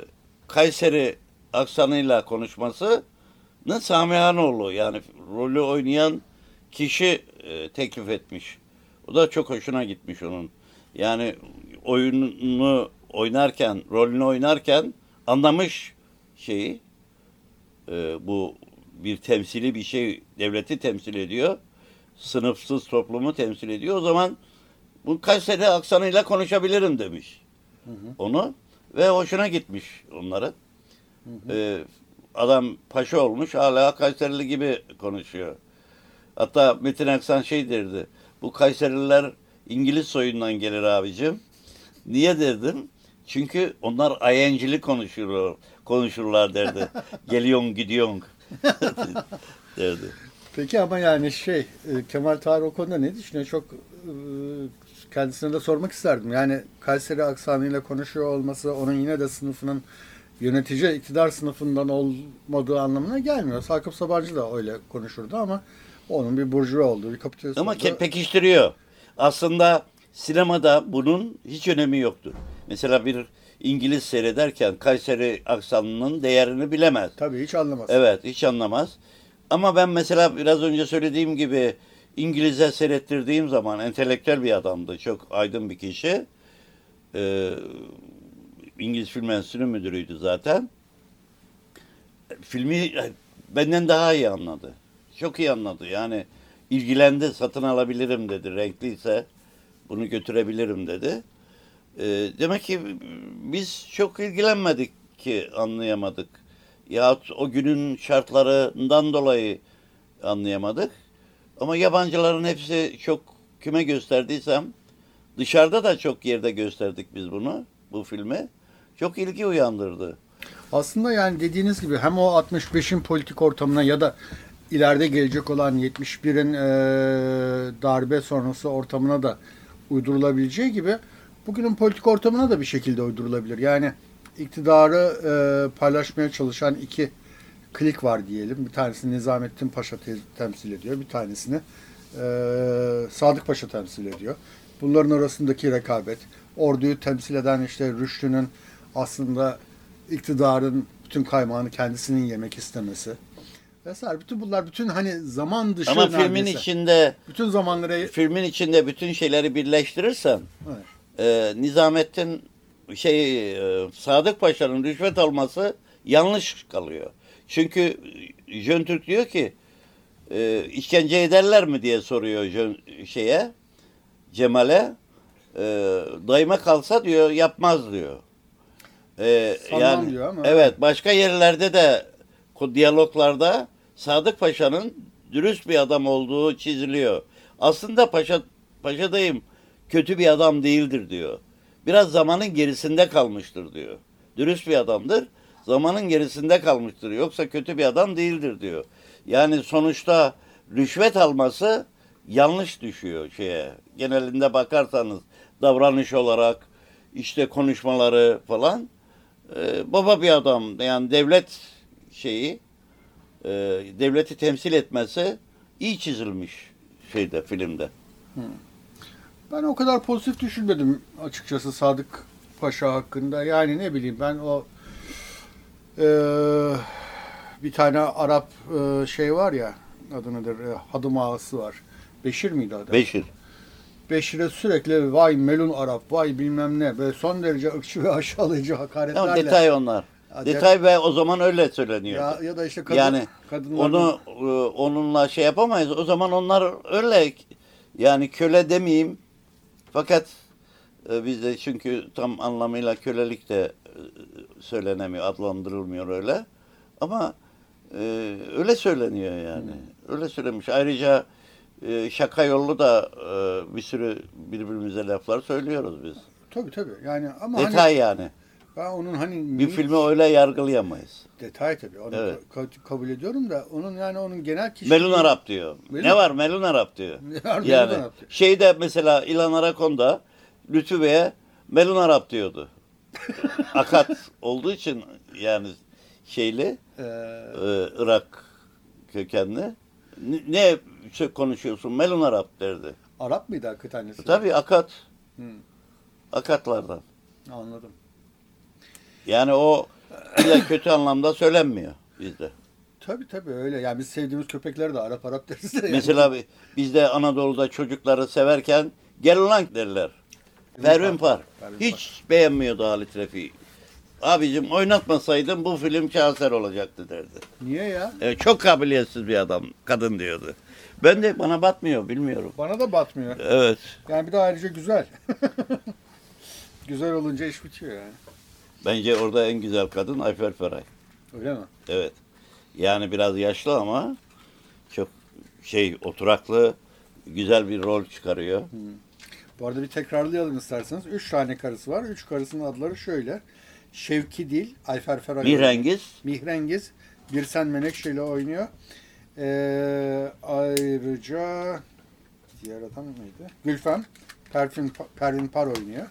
Kayseri aksanıyla konuşması Samihanoğlu yani rolü oynayan kişi e, teklif etmiş. O da çok hoşuna gitmiş onun. Yani oyununu oynarken, rolünü oynarken anlamış şeyi. E, bu bir temsili bir şey devleti temsil ediyor. Sınıfsız toplumu temsil ediyor. O zaman bu Kayseri aksanıyla konuşabilirim demiş. Onu ve hoşuna gitmiş onların. Ee, adam paşa olmuş hala Kayserili gibi konuşuyor. Hatta Metin Aksan şey derdi. Bu Kayserililer İngiliz soyundan gelir abicim. Niye derdim? Çünkü onlar ayencili konuşurlar, konuşurlar derdi. Geliyon gidiyon derdi. Peki ama yani şey e, Kemal Tahir o konuda ne düşünüyor? Çok e, kendisine de sormak isterdim. Yani Kayseri aksanıyla konuşuyor olması onun yine de sınıfının yönetici iktidar sınıfından olmadığı anlamına gelmiyor. Sakıp Sabancı da öyle konuşurdu ama onun bir burjuva olduğu, bir kapitalist Ama olduğu- pekiştiriyor. Aslında sinemada bunun hiç önemi yoktur. Mesela bir İngiliz seyrederken Kayseri aksanının değerini bilemez. Tabii hiç anlamaz. Evet, hiç anlamaz. Ama ben mesela biraz önce söylediğim gibi İngilizce seyrettirdiğim zaman entelektüel bir adamdı. Çok aydın bir kişi. Ee, İngiliz Film Enstitüsü müdürüydü zaten. Filmi benden daha iyi anladı. Çok iyi anladı. Yani ilgilendi, satın alabilirim dedi. Renkliyse bunu götürebilirim dedi. Ee, demek ki biz çok ilgilenmedik ki anlayamadık. Yahut o günün şartlarından dolayı anlayamadık. Ama yabancıların hepsi çok küme gösterdiysem dışarıda da çok yerde gösterdik biz bunu, bu filmi. Çok ilgi uyandırdı. Aslında yani dediğiniz gibi hem o 65'in politik ortamına ya da ileride gelecek olan 71'in e, darbe sonrası ortamına da uydurulabileceği gibi bugünün politik ortamına da bir şekilde uydurulabilir. Yani iktidarı e, paylaşmaya çalışan iki klik var diyelim. Bir tanesini Nizamettin Paşa te- temsil ediyor. Bir tanesini e, Sadık Paşa temsil ediyor. Bunların arasındaki rekabet, orduyu temsil eden işte Rüştü'nün aslında iktidarın bütün kaymağını kendisinin yemek istemesi vesaire. Bütün bunlar bütün hani zaman dışı Ama filmin neredeyse. içinde bütün zamanları filmin içinde bütün şeyleri birleştirirsen Evet. e, Nizamettin şey e, Sadık Paşa'nın rüşvet alması yanlış kalıyor. Çünkü Jön Türk diyor ki e, işkence ederler mi diye soruyor Jön, şeye Cemal'e. E, dayıma kalsa diyor yapmaz diyor. E, Sanmam diyor ama. Evet başka yerlerde de diyaloglarda Sadık Paşa'nın dürüst bir adam olduğu çiziliyor. Aslında Paşa Paşa dayım kötü bir adam değildir diyor. Biraz zamanın gerisinde kalmıştır diyor. Dürüst bir adamdır. Zamanın gerisinde kalmıştır. Yoksa kötü bir adam değildir diyor. Yani sonuçta rüşvet alması yanlış düşüyor şeye. Genelinde bakarsanız davranış olarak işte konuşmaları falan Ee, baba bir adam yani devlet şeyi e, devleti temsil etmesi iyi çizilmiş şeyde filmde. Ben o kadar pozitif düşünmedim açıkçası Sadık Paşa hakkında. Yani ne bileyim ben o eee, bir tane Arap eee, şey var ya adı nedir? E, Hadım ağası var. Beşir miydi adı? Beşir. Beşir'e sürekli vay melun Arap, vay bilmem ne. Böyle son derece ırkçı ve aşağılayıcı hakaretlerle. Ama detay onlar. Detay ve o zaman öyle söyleniyor. Ya, ya da işte kadın, yani kadınların- onu e, onunla şey yapamayız. O zaman onlar öyle yani köle demeyeyim. Fakat e, bizde çünkü tam anlamıyla kölelik de e, söylenemiyor, adlandırılmıyor öyle. Ama e, öyle söyleniyor yani. Öyle söylemiş. Ayrıca e, şaka yollu da e, bir sürü birbirimize laflar söylüyoruz biz. Tabii tabii. Yani ama hani Detay yani. Ben onun hani Bir filmi öyle yargılayamayız. detay tabii. Onu Evet. ka- kabul ediyorum da onun yani onun genel kişiliği Melun Arap diyor. Melun- Ne var Melun Arap diyor. Ne var Melun yani Arap diyor. şeyde mesela İlhan Arakon'da Lütfü Bey'e Melun Arap diyordu. Akat olduğu için yani şeyli Ee, e, Irak kökenli. Ne, ne şey konuşuyorsun Melun Arap derdi. Arap mıydı hakikaten annesi? Tabii Akat. Hı. Akatlardan. Anladım. Yani o illa kötü anlamda söylenmiyor bizde. Tabii tabii öyle. Yani biz sevdiğimiz köpekleri de Arap Arap deriz de. Yani. Mesela bi- bizde Anadolu'da çocukları severken gel ulan derler. Pervin Par. Hiç beğenmiyordu Halit Refik'i. Abicim oynatmasaydın bu film şaheser olacaktı derdi. Niye ya? Evet, çok kabiliyetsiz bir adam, kadın diyordu. Ben de bana batmıyor, bilmiyorum. Bana da batmıyor. Evet. Yani bir de ayrıca güzel. güzel olunca iş bitiyor yani. Bence orada en güzel kadın Ayfer Feray. Öyle mi? Evet. Yani biraz yaşlı ama çok şey oturaklı, güzel bir rol çıkarıyor. Bu arada bir tekrarlayalım isterseniz. Üç tane karısı var. Üç karısının adları şöyle. Şevki Dil, Ayfer Feray. Mihrengiz, Mihrengiz, Birsen Menekşe ile oynuyor. Ee, ayrıca diğer adam neydi? Gülfem, Pervin, Pervin Par oynuyor.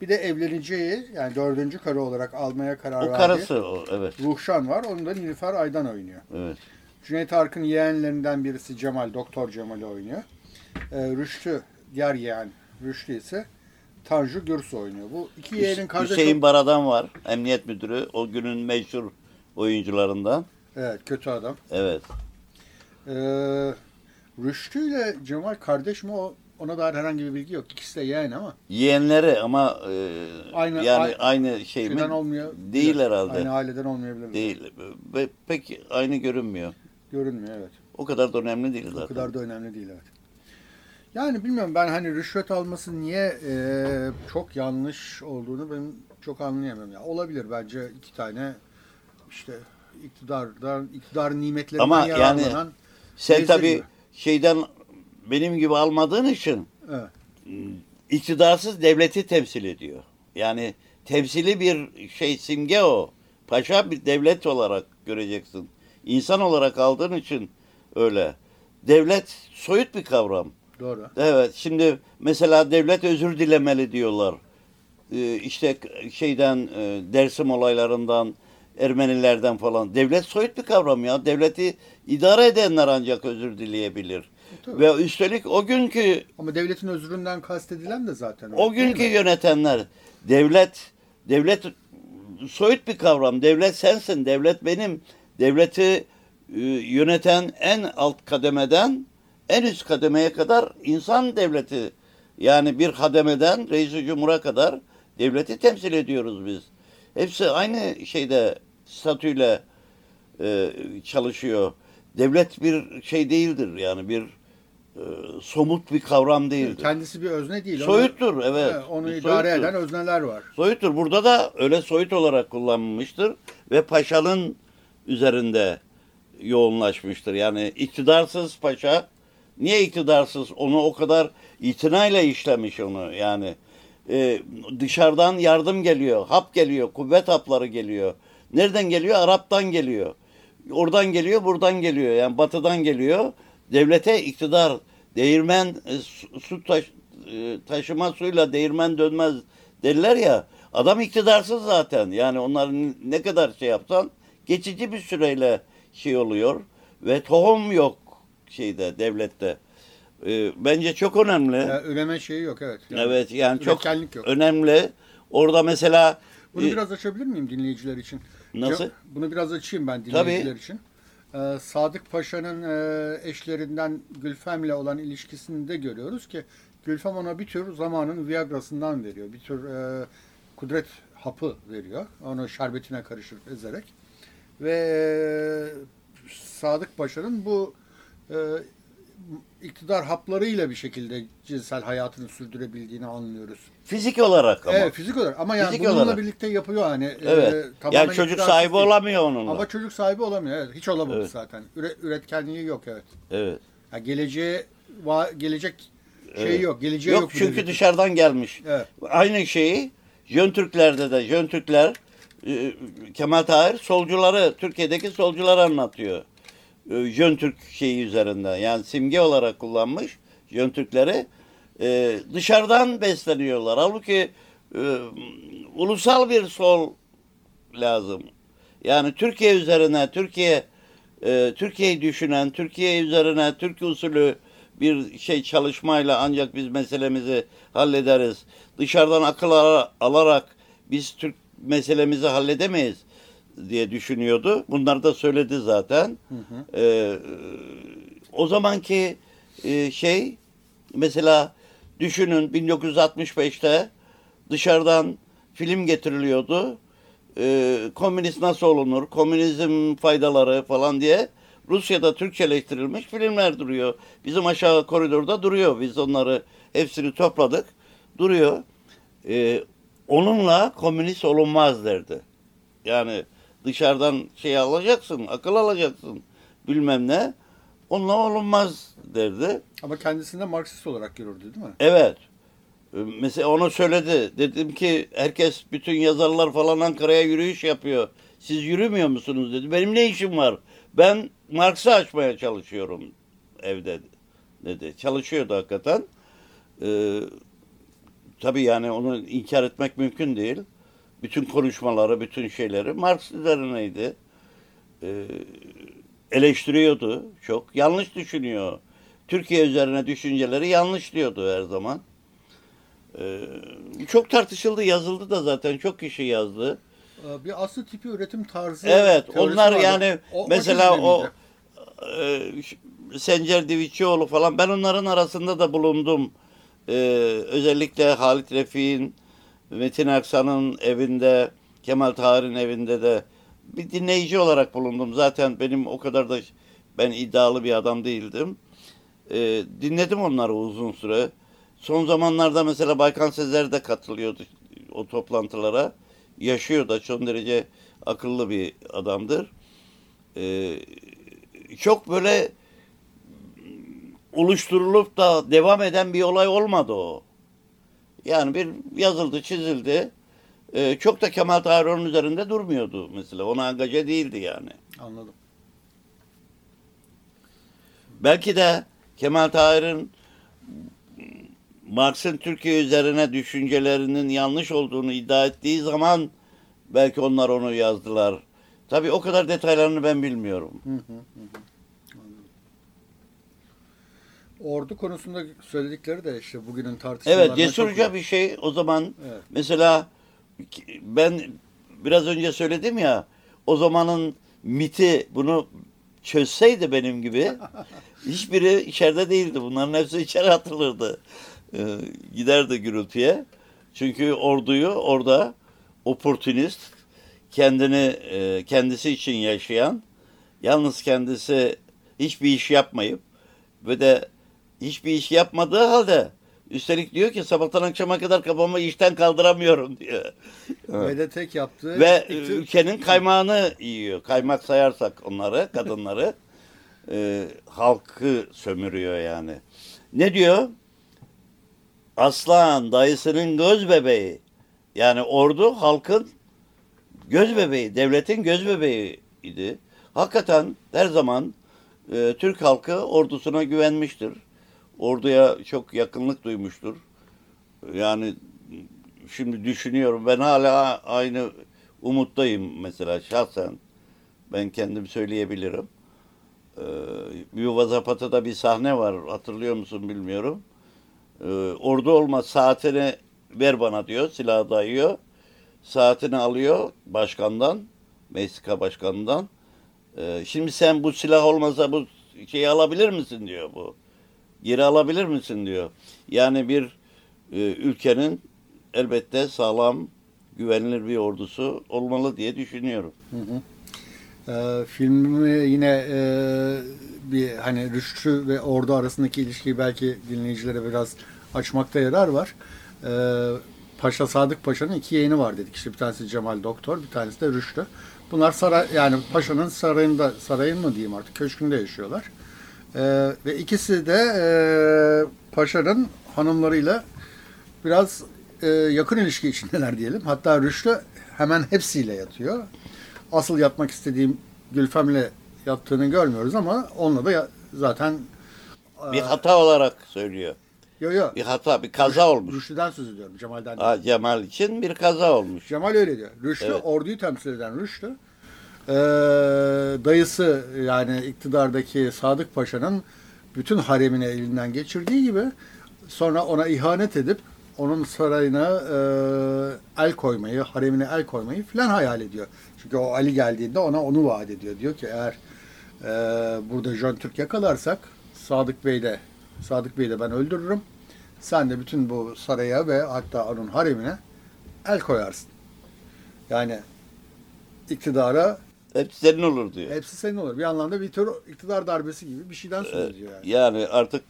Bir de evleneceği yani dördüncü karı olarak almaya karar O verdiği karısı o evet. Ruhşan var. Onu da Nilüfer Aydan oynuyor. Evet. Cüneyt Arkın yeğenlerinden birisi Cemal, Doktor Cemal oynuyor. Ee, Rüştü, diğer yeğen Rüştü ise Tanju Gürsu oynuyor. Bu iki yeğenin kardeşi... Hüseyin Baradan var. Emniyet müdürü. O günün meşhur oyuncularından. Evet, kötü adam. Evet. Ee, Rüştü ile Cemal kardeş mi o? Ona dair herhangi bir bilgi yok. İkisi de yeğen ama. Yeğenleri ama e, Aynı- yani aynı şey mi? Olmuyor. Değil herhalde. Aynı aileden olmayabilir. Değil. Ve pek aynı görünmüyor. Görünmüyor evet. O kadar da önemli değil zaten. O kadar da önemli değil evet. Yani bilmiyorum ben hani rüşvet alması niye e, çok yanlış olduğunu ben çok anlayamıyorum. Ya olabilir bence iki tane işte iktidardan iktidar nimetlerinden Ama yani Sen tabii şeyden benim gibi almadığın için evet, iktidarsız devleti temsil ediyor. Yani temsili bir şey simge o. Paşa bir devlet olarak göreceksin. İnsan olarak aldığın için öyle. Devlet soyut bir kavram. doğru. Evet şimdi mesela devlet özür dilemeli diyorlar. Ee, işte şeyden e, Dersim olaylarından Ermenilerden falan. Devlet soyut bir kavram ya. Devleti idare edenler ancak özür dileyebilir. Tabii. Ve üstelik o günkü Ama devletin özründen kastedilen de zaten o günkü yönetenler devlet devlet soyut bir kavram. Devlet sensin, devlet benim. Devleti e, yöneten en alt kademeden en üst kademeye kadar insan devleti. Yani bir kademeden reis-i cumhura kadar devleti temsil ediyoruz biz. Hepsi aynı şeyde statüyle e, çalışıyor. Devlet bir şey değildir yani bir e, somut bir kavram değildir. Kendisi bir özne değil. Onu- Soyuttur evet. Evet, onu Soyuttur. idare eden özneler var. Soyuttur. Burada da öyle soyut olarak kullanılmıştır ve paşanın üzerinde yoğunlaşmıştır. Yani iktidarsız paşa niye iktidarsız? Onu o kadar itinayla işlemiş onu yani. Ee, dışarıdan yardım geliyor, hap geliyor, kuvvet hapları geliyor. Nereden geliyor? Arap'tan geliyor. Oradan geliyor, buradan geliyor. Yani batıdan geliyor. Devlete iktidar, değirmen, e, su- taş, e, taşıma suyla değirmen dönmez derler ya. Adam iktidarsız zaten. Yani onların ne kadar şey yapsan geçici bir süreyle şey oluyor ve tohum yok şeyde devlette. Ee, bence çok önemli. Ya, üreme şeyi yok evet. Yani evet yani çok yok. önemli. Orada mesela Bunu e, biraz açabilir miyim dinleyiciler için? Nasıl? Bunu biraz açayım ben dinleyiciler için. Ee, Sadık Paşa'nın e, eşlerinden Gülfem'le olan ilişkisini de görüyoruz ki Gülfem ona bir tür zamanın Viagra'sından veriyor. Bir tür e, kudret hapı veriyor. Onu şerbetine karıştırıp ezerek. Ve e, Sadık Paşa'nın bu e, iktidar haplarıyla bir şekilde cinsel hayatını sürdürebildiğini anlıyoruz. fizik olarak ama. Evet fizik olarak ama yani Fizik bununla olarak. birlikte yapıyor hani. Evet. e, tamamen yani çocuk sahibi değil. olamıyor onunla. Ama çocuk sahibi olamıyor. Evet, hiç olamadı Evet. zaten. Üre, üretkenliği yok evet. evet. Yani geleceğe va- gelecek şeyi Evet. yok. Geleceği Yok, yok. çünkü devletin. dışarıdan gelmiş. Evet. Aynı şeyi Jön Türklerde de Jön Türkler e, Kemal Tahir solcuları Türkiye'deki solcuları anlatıyor. E, Jön Türk şeyi üzerinden yani simge olarak kullanmış Jön Türkleri e, dışarıdan besleniyorlar. Halbuki e, ulusal bir sol lazım. Yani Türkiye üzerine, Türkiye e, Türkiye'yi düşünen, Türkiye üzerine Türk usulü bir şey çalışmayla ancak biz meselemizi hallederiz. Dışarıdan akıl ala- alarak biz Türk meselemizi halledemeyiz diye düşünüyordu. Bunlar da söyledi zaten. E, o zamanki e, şey mesela düşünün 1965'te dışarıdan film getiriliyordu. Ee, komünist nasıl olunur, komünizm faydaları falan diye Rusya'da Türkçeleştirilmiş filmler duruyor. Bizim aşağı koridorda duruyor. Biz onları hepsini topladık. Duruyor. Ee, onunla komünist olunmaz derdi. Yani dışarıdan şey alacaksın, akıl alacaksın bilmem ne. Onunla olunmaz derdi. Ama kendisini de Marksist olarak görürdü değil mi? Evet. Ee, Mesela onu söyledi. Dedim ki herkes bütün yazarlar falan Ankara'ya yürüyüş yapıyor. Siz yürümüyor musunuz dedi. Benim ne işim var? Ben Marks'ı açmaya çalışıyorum evde dedi. Çalışıyordu hakikaten. Ee, tabii yani onu inkar etmek mümkün değil. Bütün konuşmaları, bütün şeyleri Marx üzerineydi. Ee, eleştiriyordu çok. Yanlış düşünüyor. Türkiye üzerine düşünceleri yanlış diyordu her zaman. Ee, çok tartışıldı, yazıldı da zaten. Çok kişi yazdı. Ee, Bir aslı tipi üretim tarzı. Evet, onlar vardı. yani O- o mesela o miydi? e, Sencer Divicioğlu falan ben onların arasında da bulundum. Ee, özellikle Halit Refik'in, Metin Aksan'ın evinde, Kemal Tahir'in evinde de bir dinleyici olarak bulundum. Zaten benim o kadar da ben iddialı bir adam değildim. Ee, dinledim onları uzun süre. Son zamanlarda mesela Baykan Sezer de katılıyordu o toplantılara. Yaşıyor da çok derece akıllı bir adamdır. Ee, çok böyle oluşturulup da devam eden bir olay olmadı o. Yani bir yazıldı, çizildi. Ee, çok da Kemal Tahir onun üzerinde durmuyordu mesela. Ona angaja değildi yani. Anladım. Belki de Kemal Tahir'in Marx'ın Türkiye üzerine düşüncelerinin yanlış olduğunu iddia ettiği zaman belki onlar onu yazdılar. Tabii o kadar detaylarını ben bilmiyorum. Hı hı, hı. Ordu konusunda söyledikleri de işte bugünün tartışmalarına Evet cesurca bir şey o zaman Evet. mesela ben biraz önce söyledim ya o zamanın miti bunu çözseydi benim gibi hiçbiri içeride değildi. Bunların hepsi içeri atılırdı. Ee, giderdi gürültüye. Çünkü orduyu orada oportunist kendini e, kendisi için yaşayan yalnız kendisi hiçbir iş yapmayıp ve de hiçbir iş yapmadığı halde üstelik diyor ki sabahtan akşama kadar kafamı işten kaldıramıyorum diyor. Ve de tek yaptığı Ve ikti- ülkenin kaymağını yiyor. Kaymak sayarsak onları, kadınları. e, halkı sömürüyor yani. Ne diyor? Aslan dayısının göz bebeği. Yani ordu halkın göz bebeği, devletin göz bebeği idi. Hakikaten her zaman e, Türk halkı ordusuna güvenmiştir. Orduya çok yakınlık duymuştur. Yani şimdi düşünüyorum ben hala aynı umuttayım mesela şahsen. Ben kendim söyleyebilirim. Ee, Yuva Zapata'da bir sahne var hatırlıyor musun bilmiyorum. Ee, ordu olmaz saatini ver bana diyor silahı dayıyor. Saatini alıyor başkandan, Meksika başkanından. Ee, şimdi sen bu silah olmasa bu şeyi alabilir misin diyor bu. Geri alabilir misin diyor. Yani bir e, ülkenin elbette sağlam, güvenilir bir ordusu olmalı diye düşünüyorum. Hı hı. Ee, filmi yine e, bir hani Rüştü ve Ordu arasındaki ilişkiyi belki dinleyicilere biraz açmakta yarar var. Ee, Paşa Sadık Paşa'nın iki yeğeni var dedik. İşte bir tanesi Cemal Doktor, bir tanesi de Rüştü. Bunlar saray yani paşanın sarayında, sarayın mı diyeyim artık köşkünde yaşıyorlar. Ee, ve ikisi de e, paşanın hanımlarıyla biraz e, yakın ilişki içindeler diyelim. Hatta Rüştü hemen hepsiyle yatıyor. Asıl yatmak istediğim Gülfem'le yattığını görmüyoruz ama onunla da ya- zaten Bir hata olarak söylüyor. yo yo Bir hata, bir kaza olmuş. Rüştü'den söz ediyorum Cemal'den. Aa, Cemal için bir kaza olmuş. Cemal öyle diyor. Rüştü Evet. orduyu temsil eden Rüştü. Ee, dayısı yani iktidardaki Sadık Paşa'nın bütün haremini elinden geçirdiği gibi sonra ona ihanet edip onun sarayına e, el koymayı, haremine el koymayı filan hayal ediyor. Çünkü o Ali geldiğinde ona onu vaat ediyor. Diyor ki eğer e, burada Jön Türk yakalarsak Sadık Bey de Sadık Bey'i de ben öldürürüm. Sen de bütün bu saraya ve hatta onun haremine el koyarsın. Yani iktidara Hepsi senin olur diyor. hepsi senin olur. Bir anlamda bir tür iktidar darbesi gibi bir şeyden söz ediyor yani. Yani artık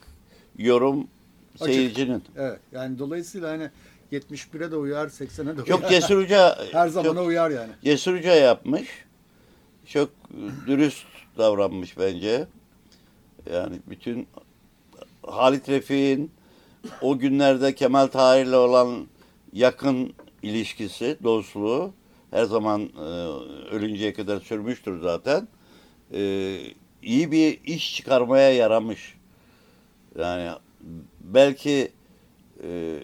yorum Açık. seyircinin. Evet. Yani dolayısıyla hani 71'e de uyar, 80'e de uyar. Çok cesurca, Her zamana çok uyar yani. cesurca yapmış. Çok dürüst davranmış bence. Yani bütün Halit Refik'in o günlerde Kemal Tahir'le olan yakın ilişkisi, dostluğu her zaman e, ölünceye kadar sürmüştür zaten. E, iyi bir iş çıkarmaya yaramış. Yani belki e,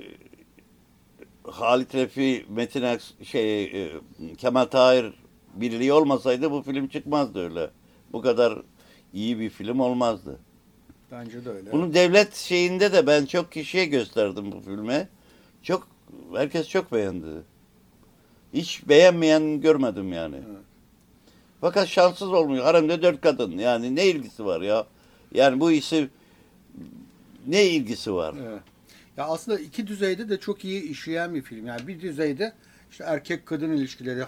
Halit Refi, Metin Aks, şey e, Kemal Tahir birliği olmasaydı bu film çıkmazdı öyle. Bu kadar iyi bir film olmazdı. Bence de öyle. Bunu devlet şeyinde de ben çok kişiye gösterdim bu filmi. Çok herkes çok beğendi. Hiç beğenmeyen görmedim yani. Evet. Fakat şanssız olmuyor. Haremde dört kadın. Yani ne ilgisi var ya? Yani bu işi ne ilgisi var? Evet. Ya aslında iki düzeyde de çok iyi işleyen bir film. Yani bir düzeyde işte erkek kadın ilişkileri,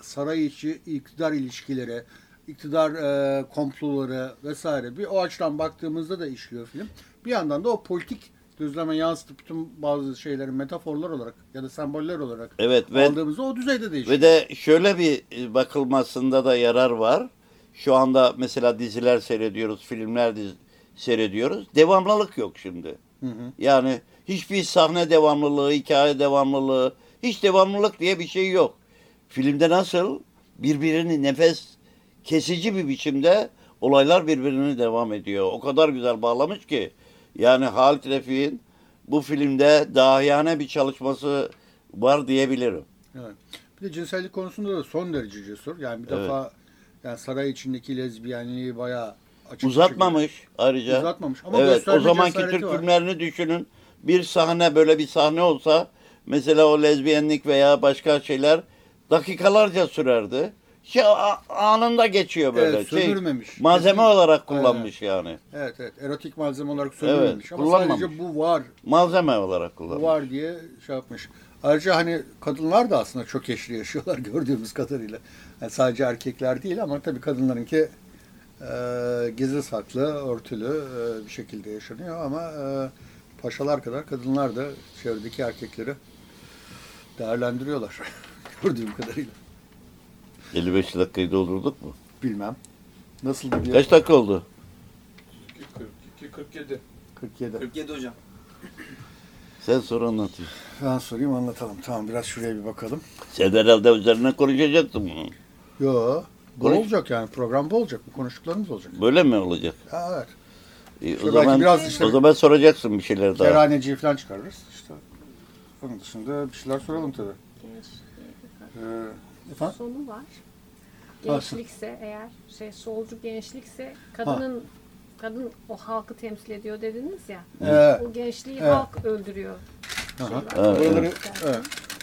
saray içi iktidar ilişkileri, iktidar e, komploları vesaire. Bir o açıdan baktığımızda da işliyor film. Bir yandan da o politik düzleme yansıtıp bütün bazı şeyleri metaforlar olarak ya da semboller olarak Evet ve aldığımızda o düzeyde de işliyor. Ve de şöyle bir e, bakılmasında da yarar var. Şu anda mesela diziler seyrediyoruz, filmler diz- seyrediyoruz. Devamlılık yok şimdi. Hı hı. Yani hiçbir sahne devamlılığı, hikaye devamlılığı, hiç devamlılık diye bir şey yok. Filmde nasıl birbirini nefes kesici bir biçimde olaylar birbirini devam ediyor. O kadar güzel bağlamış ki. Yani Halit Refik'in bu filmde dahiyane bir çalışması var diyebilirim. Evet. Bir de cinsellik konusunda da son derece cesur. Yani bir Evet. defa yani saray içindeki lezbiyenliği bayağı açık Uzatmamış ayrıca. Uzatmamış ama evet, o zamanki Türk var. filmlerini düşünün. Bir sahne böyle bir sahne olsa mesela o lezbiyenlik veya başka şeyler dakikalarca sürerdi. Şey, anında geçiyor böyle. Evet, şey, sömürmemiş. malzeme Kesinlikle. olarak kullanmış yani. Evet evet erotik malzeme olarak söylememiş Evet, ama kullanmamış. sadece bu var Malzeme olarak bu kullanmış. var diye şey yapmış. Ayrıca hani kadınlar da aslında çok eşli yaşıyorlar gördüğümüz kadarıyla. Yani sadece erkekler değil ama tabii kadınlarınki e, gizli saklı, örtülü e, bir şekilde yaşanıyor ama e, paşalar kadar kadınlar da çevredeki erkekleri değerlendiriyorlar gördüğüm kadarıyla. 55 dakikayı doldurduk mu? Bilmem. Nasıl gidiyor? Kaç dakika oldu? 42, 47. 47. 47 hocam. Sen sor anlatayım. Ben sorayım anlatalım. Tamam biraz şuraya bir bakalım. Sen herhalde üzerine konuşacaksın bunu. Yo. Bu Konuş. olacak yani. Program bu olacak. Bu konuştuklarımız olacak. Böyle mi olacak? Ha, evet. İyi, o Şöyle zaman biraz işte- o zaman soracaksın bir şeyler daha. Kerhaneciyi falan çıkarırız. İşte onun dışında bir şeyler soralım tabii. Ee, efendim? sonu var. Gençlikse eğer şey solcu gençlikse kadının kadın o halkı temsil ediyor dediniz ya. Ee, O gençliği Evet. halk öldürüyor. Şey Aha. var. Evet, buraları, Evet. evet.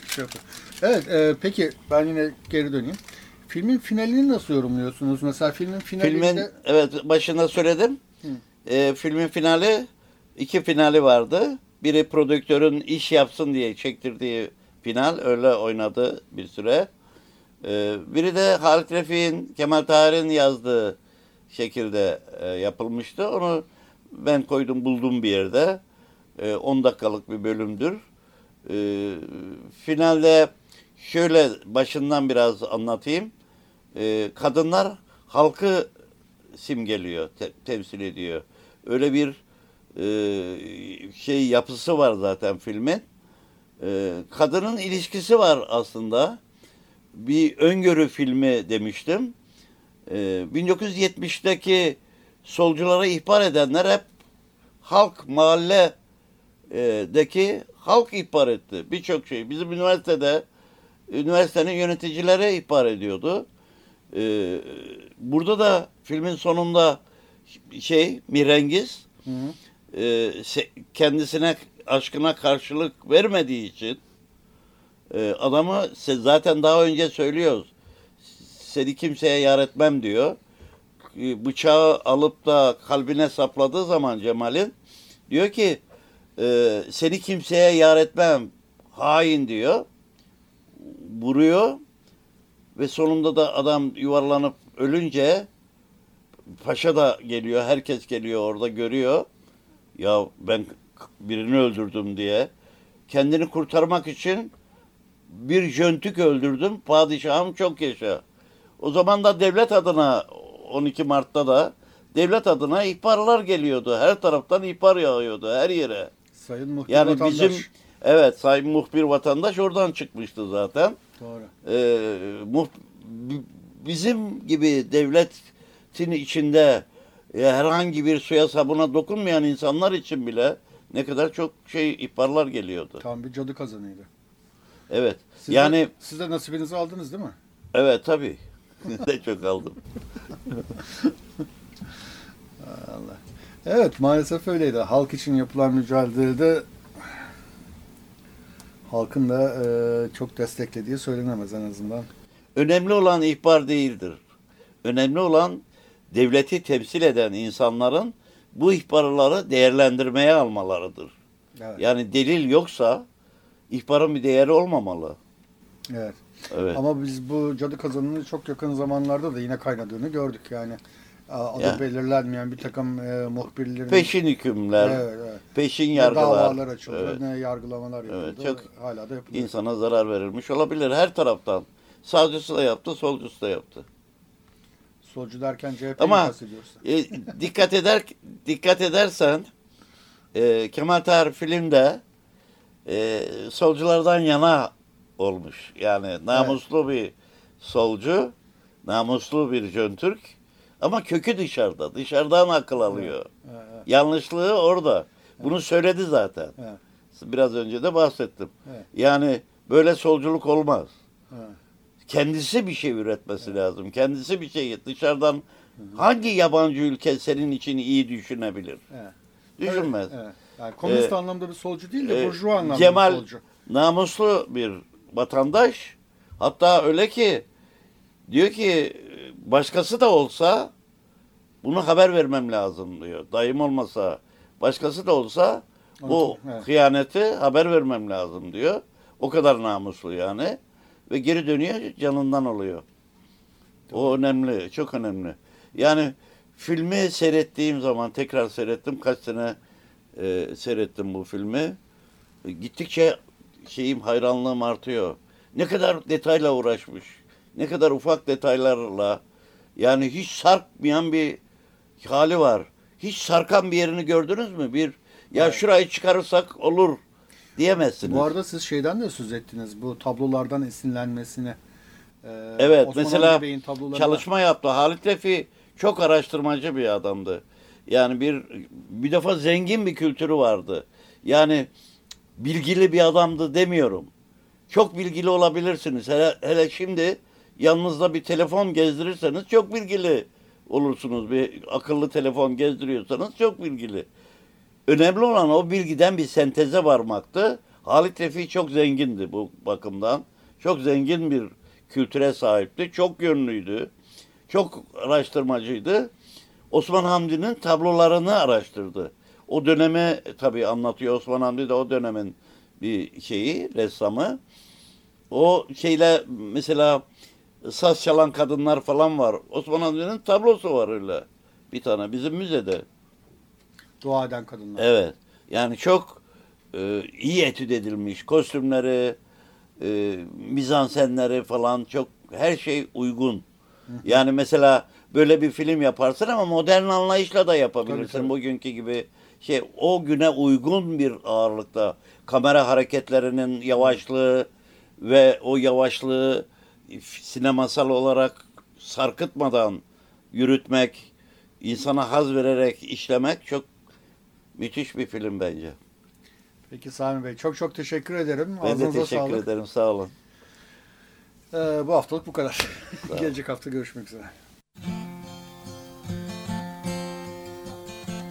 Şey yapalım. Evet, e, peki ben yine geri döneyim. Filmin finalini nasıl yorumluyorsunuz? Mesela filmin finalinde... Filmin evet başında söyledim. Ee, filmin finali iki finali vardı. Biri prodüktörün iş yapsın diye çektirdiği final öyle oynadı bir süre. Ee, biri de Halit Refik'in Kemal Tahir'in yazdığı şekilde e, yapılmıştı. Onu ben koydum buldum bir yerde. E, 10 dakikalık bir bölümdür. E, finalde şöyle başından biraz anlatayım. E, kadınlar halkı simgeliyor, te- temsil ediyor. Öyle bir e, şey yapısı var zaten filmin. E, kadının ilişkisi var aslında. Bir öngörü filmi demiştim. E, 1970'teki solculara ihbar edenler hep halk mahalledeki halk ihbar etti. Birçok şey. Bizim üniversitede üniversitenin yöneticileri ihbar ediyordu. Ee, burada da filmin sonunda şey Mirengiz Hı hı. e, se- kendisine aşkına karşılık vermediği için e, adamı zaten daha önce söylüyoruz. Seni kimseye yar etmem diyor. E, Bıçağı alıp da kalbine sapladığı zaman Cemal'in diyor ki e, seni kimseye yar etmem hain diyor. Vuruyor ve sonunda da adam yuvarlanıp ölünce paşa da geliyor, herkes geliyor orada görüyor. Ya ben birini öldürdüm diye. Kendini kurtarmak için bir jöntik öldürdüm. Padişahım çok yaşa. O zaman da devlet adına 12 Mart'ta da devlet adına ihbarlar geliyordu. Her taraftan ihbar yağıyordu her yere. Sayın muhbir Yani vatandaş. bizim evet sayın muhbir vatandaş oradan çıkmıştı zaten. Doğru. Ee, muh- bi- bizim gibi devletin içinde e, herhangi bir suya sabuna dokunmayan insanlar için bile ne kadar çok şey ihbarlar geliyordu. Tam bir cadı kazanıydı. Evet. Siz yani de, siz de nasibinizi aldınız değil mi? evet tabii. de çok aldım. Allah. Evet maalesef öyleydi. Halk için yapılan mücadelede halkın da e, çok desteklediği söylenemez en azından. Önemli olan ihbar değildir. Önemli olan devleti temsil eden insanların bu ihbarları değerlendirmeye almalarıdır. Evet. Yani delil yoksa ihbarın bir değeri olmamalı. evet. Evet. Ama biz bu cadı kazanının çok yakın zamanlarda da yine kaynadığını gördük yani. Adı Ya. belirlenmeyen bir takım e, muhbirlerin Peşin hükümler, evet, evet. peşin Ne yargılar, davalar açıldı, evet, ne yargılamalar yapıldı. Evet, çok Hala da yapılıyor. insana zarar verilmiş olabilir her taraftan. Sağcısı da yaptı, solcusu da yaptı. Solcu derken CHP'yi Ama e, dikkat eder dikkat edersen e, Kemal Tahir filmde e, solculardan yana olmuş. Yani namuslu bir solcu, namuslu bir Jön Türk ama kökü dışarıda. Dışarıdan akıl alıyor. Evet, evet, Yanlışlığı orada. Bunu söyledi zaten. evet, Biraz önce de bahsettim. Evet. Yani böyle solculuk olmaz. evet. Kendisi bir şey üretmesi lazım. Kendisi bir şey dışarıdan hangi yabancı ülke senin için iyi düşünebilir? Evet. Düşünmez. Evet, evet. Yani komünist Ee, anlamda bir solcu değil de e, burjuva anlamda Cemal- bir solcu. Namuslu bir vatandaş. Hatta öyle ki diyor ki başkası da olsa bunu haber vermem lazım diyor. Dayım olmasa başkası da olsa bu evet. hıyaneti haber vermem lazım diyor. O kadar namuslu yani. Ve geri dönüyor canından oluyor. O önemli, çok önemli. Yani filmi seyrettiğim zaman tekrar seyrettim. Kaç sene e, seyrettim bu filmi. E, gittikçe şeyim hayranlığım artıyor. Ne kadar detayla uğraşmış. Ne kadar ufak detaylarla. Yani hiç sarkmayan bir hali var. Hiç sarkan bir yerini gördünüz mü? Bir ya şurayı çıkarırsak olur diyemezsiniz. Bu arada siz şeyden de söz ettiniz. Bu tablolardan esinlenmesini. Ee, Evet Osman mesela çalışma yaptı. Halit Refi çok araştırmacı bir adamdı. Yani bir bir defa zengin bir kültürü vardı. Yani bilgili bir adamdı demiyorum. Çok bilgili olabilirsiniz. Hele, hele şimdi yanınızda bir telefon gezdirirseniz çok bilgili olursunuz. Bir akıllı telefon gezdiriyorsanız çok bilgili. Önemli olan o bilgiden bir senteze varmaktı. Halit Refi çok zengindi bu bakımdan. Çok zengin bir kültüre sahipti. Çok yönlüydü. Çok araştırmacıydı. Osman Hamdi'nin tablolarını araştırdı. O dönemi tabii anlatıyor. Osman Hamdi de o dönemin bir şeyi, ressamı. O şeyle mesela saz çalan kadınlar falan var. Osman Hamdi'nin tablosu var öyle. Bir tane bizim müzede. Dua eden kadınlar. Evet. Yani çok e, iyi etüt edilmiş. Kostümleri, e, mizansenleri falan çok her şey uygun. Yani mesela böyle bir film yaparsın ama modern anlayışla da yapabilirsin. Tabii, tabii. Bugünkü gibi şey o güne uygun bir ağırlıkta kamera hareketlerinin yavaşlığı ve o yavaşlığı sinemasal olarak sarkıtmadan yürütmek, insana haz vererek işlemek çok müthiş bir film bence. Peki Sami Bey çok çok teşekkür ederim. Ben de Ağzınıza teşekkür sağlık. ederim. Sağ olun. Ee, bu haftalık bu kadar. Gelecek hafta görüşmek üzere.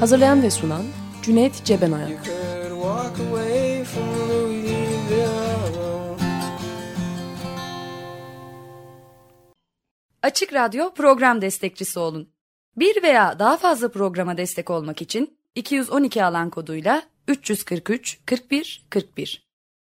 Hazırlayan ve sunan Cüneyt alone. Açık Radyo program destekçisi olun. Bir veya daha fazla programa destek olmak için 212 alan koduyla 343 41 41